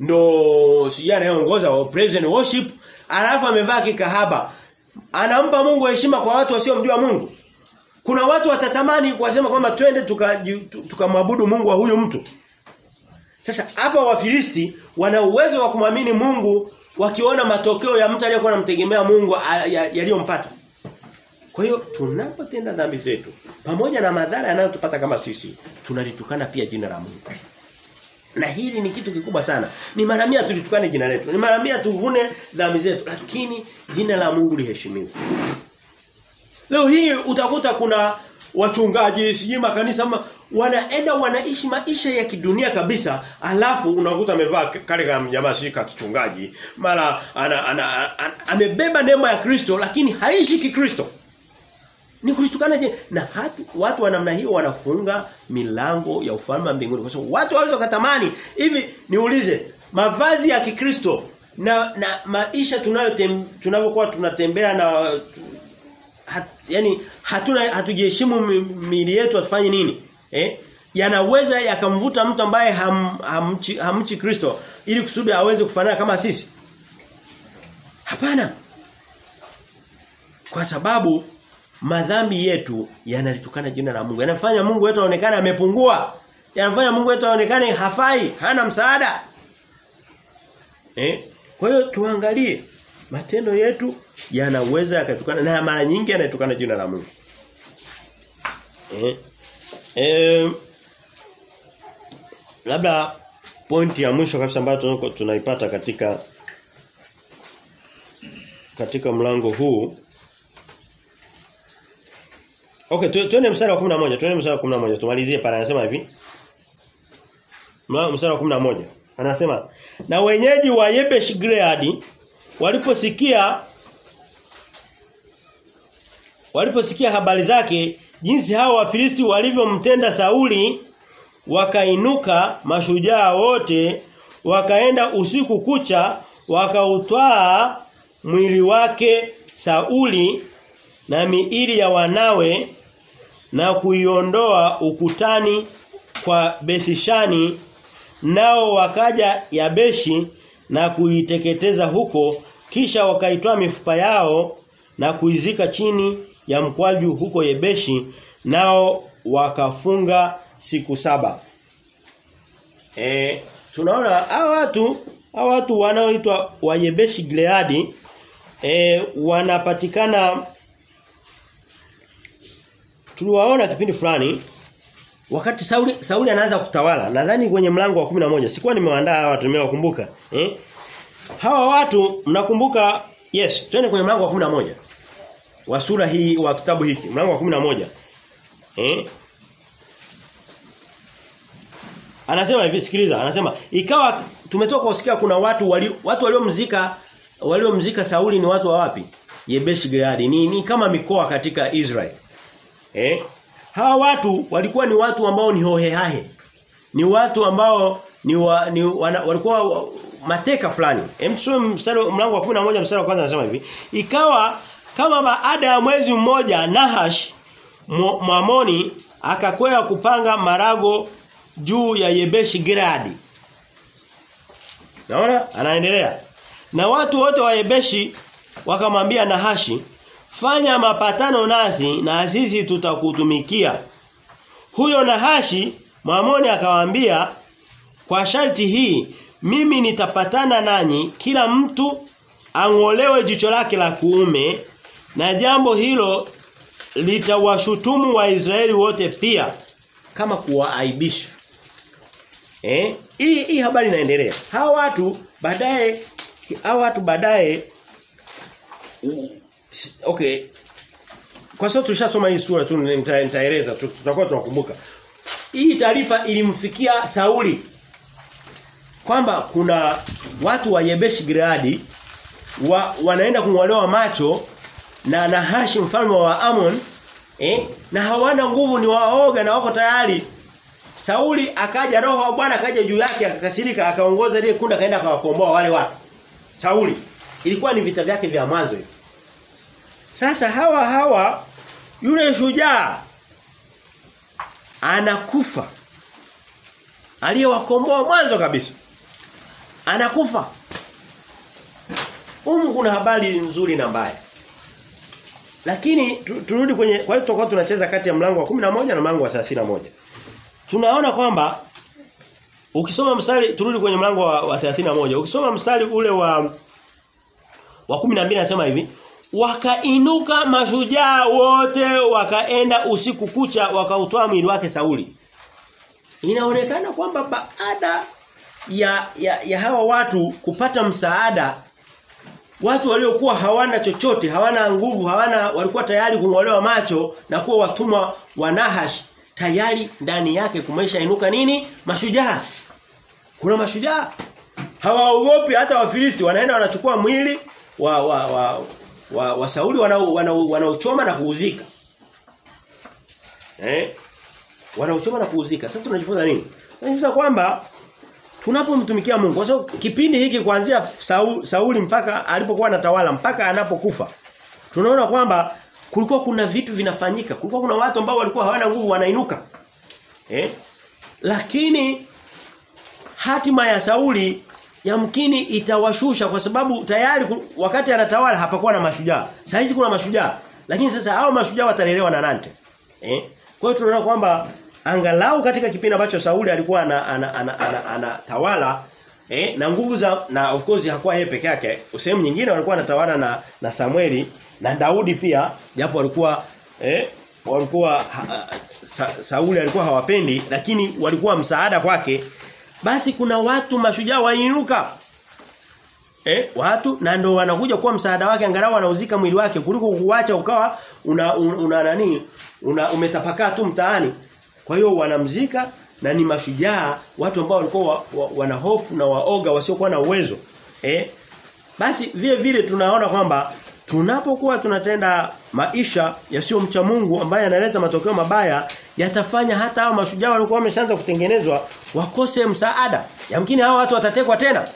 ndo sijui anayeongoza praise and worship alafu amevaa kikahaba. Anampa Mungu heshima kwa watu wasiomjua Mungu. Kuna watu watatamani kuwasema kwamba twende tukamwabudu tuka Mungu wa huyu mtu. Sasa hapa wafilisti wana uwezo wa kumwamini Mungu wakiona matokeo ya mtu aliyekuwa anamtegemea Mungu yaliyompata kwa hiyo tunapotenda dhambi zetu pamoja na madhara yanayotupata kama sisi tunalitukana pia jina la Mungu. Na hili ni kitu kikubwa sana. Ni mara mia tulitukane jina letu. Ni mara mia tuvune dhambi zetu lakini jina la Mungu liheshimiwe. Leo hii utakuta kuna wachungaji sijui makanisa ma, wanaenda wanaishi maisha ya kidunia kabisa alafu unakuta amevaa kale kama jamaa shika kichungaji mara ana, ana, ana, ana, amebeba nembo ya Kristo lakini haishi kikristo ni kulitukana je? Na hatu, watu wa namna hiyo wanafunga milango ya ufalme wa mbinguni. Kwa sababu watu waweza kutamani hivi niulize mavazi ya Kikristo na na maisha tunayo tunavyokuwa tunatembea na hat, yani hatuna hatujiheshimu miili yetu afanye nini? Eh? Yanaweza yakamvuta mtu ambaye ham, hamchi, hamchi Kristo ili kusudi aweze kufanana kama sisi? Hapana. Kwa sababu madhambi yetu yanalitukana jina la Mungu. Yanafanya Mungu wetu aonekane amepungua. Yanafanya Mungu wetu aonekane hafai, hana msaada. Eh? Kwa hiyo tuangalie matendo yetu yanaweza yakatukana na mara nyingi yanatukana jina la Mungu. Eh? Eh labda pointi ya mwisho kabisa ambayo tunaipata katika katika mlango huu Okay, tuende mstari wa 11. Tuende mstari wa 11. Tumalizie pale anasema hivi. Mstari wa 11. Anasema, "Na wenyeji wa Yebesh Gilead waliposikia waliposikia habari zake jinsi hao Wafilisti walivyomtenda Sauli wakainuka mashujaa wote wakaenda usiku kucha wakautwaa mwili wake Sauli na miili ya wanawe na kuiondoa ukutani kwa besishani nao wakaja Yabeshi na kuiteketeza huko kisha wakaitoa mifupa yao na kuizika chini ya mkwaju huko Yebeshi nao wakafunga siku saba. E, tunaona hawa watu hawa watu wanaoitwa Wayebeshi Gileadi e, wanapatikana tuliwaona kipindi fulani wakati Sauli Sauli anaanza kutawala nadhani kwenye mlango wa 11 sikuwa nimewaandaa hawa watu nimewakumbuka eh? Hawa watu mnakumbuka yes twende kwenye mlango wa 11 wa sura hii wa kitabu hiki mlango wa 11 eh? Anasema hivi sikiliza anasema ikawa tumetoka kusikia kuna watu wali, watu waliomzika waliomzika Sauli ni watu wa wapi? Yebeshi Gileadi ni, ni kama mikoa katika Israel Eh? Hawa watu walikuwa ni watu ambao ni hohehahe. Ni watu ambao ni, wa, ni wana, walikuwa wa, mateka fulani. Hem mstari mlango wa 11 mstari wa kwanza anasema hivi. Ikawa kama baada ya mwezi mmoja Nahash Mwamoni akakwea kupanga marago juu ya Yebeshi gradi Naona anaendelea. Na watu wote wa Yebeshi wakamwambia Nahashi fanya mapatano nasi na sisi tutakutumikia. Huyo Nahashi Mwamoni akawaambia kwa sharti hii mimi nitapatana nanyi kila mtu angolewe jicho lake la kuume na jambo hilo litawashutumu Waisraeli wote pia kama kuwaaibisha. Eh? Hii hii habari inaendelea. Hawa watu baadaye hawa watu baadaye okay. Kwa sababu tushasoma hii sura tu nitaeleza tutakuwa tunakumbuka. Hii taarifa ilimfikia Sauli kwamba kuna watu wa Yebesh Gileadi wa, wanaenda kumwalea macho na Nahashi mfalme wa Amon eh, na hawana nguvu ni waoga na wako tayari. Sauli akaja roho wa Bwana akaja juu yake akakasirika akaongoza ile kundi akaenda akawakomboa wale watu. Sauli ilikuwa ni vita vyake vya mwanzo hivi sasa hawa hawa yule shujaa anakufa aliyewakomboa mwanzo kabisa anakufa Humu kuna habari nzuri na mbaya. Lakini tu, turudi kwenye kwa hiyo tutakuwa tunacheza kati ya mlango wa 11 na mlango wa 31. Tunaona kwamba ukisoma mstari turudi kwenye mlango wa, wa 31. Ukisoma mstari ule wa wa 12 anasema hivi, wakainuka mashujaa wote wakaenda usiku kucha wakautoa mwili wake Sauli. Inaonekana kwamba baada ya, ya ya hawa watu kupata msaada watu waliokuwa hawana chochote, hawana nguvu, hawana walikuwa tayari kung'olewa macho na kuwa watumwa wa Nahash, tayari ndani yake kumesha inuka nini? Mashujaa. Kuna mashujaa. Hawaogopi hata Wafilisti wanaenda wanachukua mwili wa wa wa, wa, wa Sauli wanauchoma wana, wana na kuuzika. Eh? Wanaochoma na kuuzika. Sasa tunajifunza nini? Tunajifunza kwamba tunapomtumikia Mungu kwa sababu kipindi hiki kuanzia Sauli, Sauli mpaka alipokuwa anatawala mpaka anapokufa tunaona kwamba kulikuwa kuna vitu vinafanyika kulikuwa kuna watu ambao walikuwa hawana nguvu wanainuka eh lakini hatima ya Sauli yamkini itawashusha kwa sababu tayari wakati anatawala hapakuwa na mashujaa. Saizi kuna mashujaa. Lakini sasa hao mashujaa watalelewa na nante. Eh? Kwa hiyo tunaona kwamba angalau katika kipindi ambacho Sauli alikuwa anatawala ana, ana, ana, ana eh na nguvu za na of course hakuwa yeye peke yake. Sehemu nyingine walikuwa wanatawala na na Samueli na Daudi pia japo walikuwa eh walikuwa ha, sa, Sauli alikuwa hawapendi lakini walikuwa msaada kwake basi kuna watu mashujaa wainuka eh watu na ndio wanakuja kuwa msaada wake angalau wanauzika mwili wake kuliko kuacha ukawa una, una, una nani una umetapakaa tu mtaani kwa hiyo wanamzika na ni mashujaa, watu ambao walikuwa wa, wa, wana hofu na waoga wasiokuwa na uwezo. Eh? Basi vile vile tunaona kwamba tunapokuwa tunatenda maisha yasiyomcha Mungu ambaye yanaleta matokeo mabaya yatafanya hata hao mashujaa walikuwa wameshaanza kutengenezwa wakose msaada. Yamkini hao watu watatekwa tena.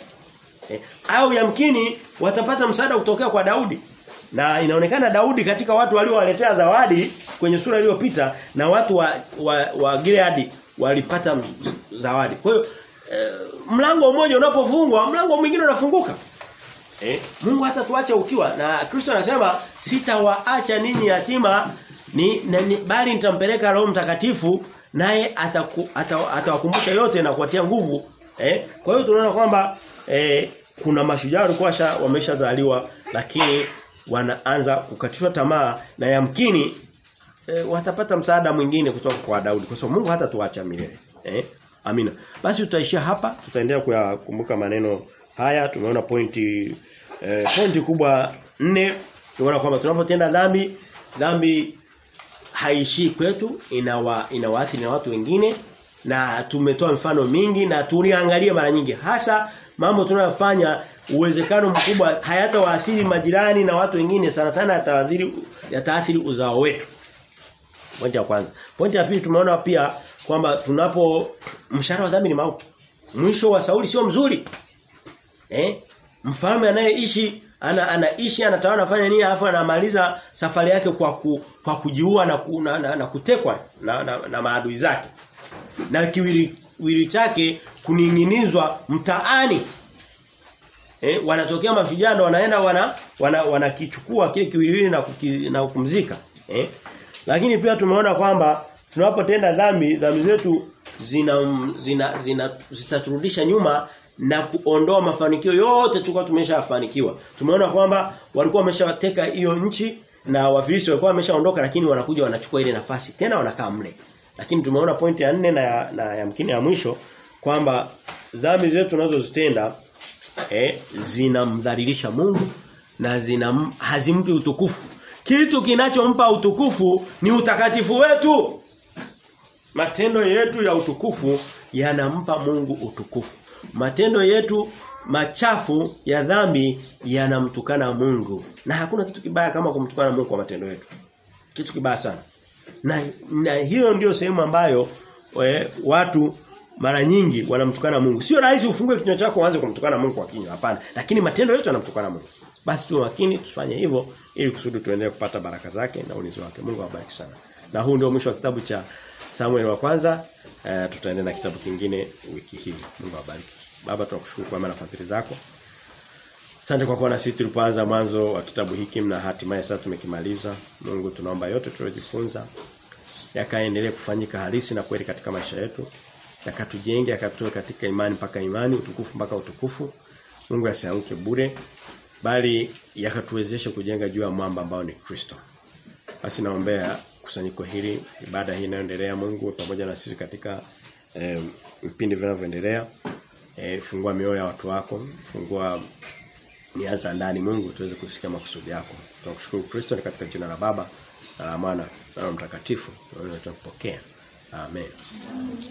Eh, au yamkini watapata msaada kutokea kwa Daudi. Na inaonekana Daudi katika watu waliowaletea zawadi kwenye sura iliyopita na watu wa wa, wa Gilead walipata zawadi. Kwa hiyo e, mlango mmoja unapofungwa, mlango mwingine unafunguka. Eh, Mungu hata tuacha ukiwa na Kristo anasema sitawaacha ninyi yatima ni, na, ni bali nitampeleka Roho Mtakatifu naye atawakumbusha ata, yote na kuwatia nguvu. Eh, kwa hiyo tunaona kwamba eh, kuna mashujaa walikuwa wameshazaliwa lakini wanaanza kukatishwa tamaa na yamkini e, watapata msaada mwingine kutoka kwa Daudi kwa sababu Mungu hata tuacha milele. Eh? Amina. Basi tutaishia hapa, tutaendelea kuyakumbuka maneno haya. Tumeona pointi eh, pointi kubwa nne. Tumeona kwamba tunapotenda dhambi, dhambi haishii kwetu, inawa inawaathiri na watu wengine na tumetoa mfano mingi na tuliangalia mara nyingi hasa mambo tunayofanya uwezekano mkubwa hayatawaathiri majirani na watu wengine sana sana yataathiri yataathiri uzao wetu. Pointi ya kwanza. Pointi ya pili tumeona pia kwamba tunapo mshahara wa dhambi ni mauti. Mwisho wa Sauli sio mzuri. Eh? Mfalme anayeishi ana anaishi anatawala anafanya nini alafu anamaliza safari yake kwa ku, kwa kujiua na, ku, na, na, na kutekwa na, na, na maadui zake. Na kiwili wili chake kuninginizwa mtaani. Eh, wanatokea mashujaa wanaenda wana wanakichukua wana kile kiwiliwili na, kuki, na kumzika. Eh? Lakini pia tumeona kwamba tunapotenda dhambi, dhambi zetu zina zina, zina zitaturudisha nyuma na kuondoa mafanikio yote tulikuwa tumeshafanikiwa. Tumeona kwamba walikuwa wameshawateka hiyo nchi na Wafilisti walikuwa wameshaondoka lakini wanakuja wanachukua ile nafasi tena wanakaa mle. Lakini tumeona pointi ya nne na ya, na ya mkini ya mwisho kwamba dhambi zetu tunazozitenda eh zinamdhalilisha Mungu na zina hazimpi utukufu. Kitu kinachompa utukufu ni utakatifu wetu. Matendo yetu ya utukufu yanampa Mungu utukufu. Matendo yetu machafu ya dhambi yanamtukana Mungu. Na hakuna kitu kibaya kama kumtukana Mungu kwa matendo yetu. Kitu kibaya sana. Na, na hiyo ndiyo sehemu ambayo we, watu mara nyingi wanamtukana Mungu. Sio rahisi ufungue kinywa chako uanze kumtukana Mungu kwa kinywa, hapana. Lakini matendo yetu yanamtukana Mungu. Basi tuwe makini tufanye hivyo ili kusudi tuendelee kupata baraka zake na ulinzi wake. Mungu awabariki sana. Na huu ndio mwisho wa kitabu cha Samuel wa kwanza. Uh, tutaendelea na kitabu kingine wiki hii. Mungu awabariki. Baba tunakushukuru kwa maana fadhili zako. Asante kwa kuwa na sisi tulipoanza mwanzo wa kitabu hiki na hatimaye sasa tumekimaliza. Mungu tunaomba yote tuliojifunza yakaendelee kufanyika halisi na kweli katika maisha yetu. Yakatujenge, yakatoe katika imani mpaka imani, utukufu mpaka utukufu. Mungu asianguke bure bali yakatuwezeshe kujenga juu ya mwamba ambao ni Kristo. Basi naombea kusanyiko hili, ibada hii inayoendelea Mungu pamoja na sisi katika eh, vipindi vinavyoendelea. Eh, fungua mioyo ya watu wako, fungua nia ndani Mungu tuweze kusikia makusudi yako. Tunakushukuru Kristo katika jina la Baba na la Mwana na la Mtakatifu. Tunaweza amen, Amen.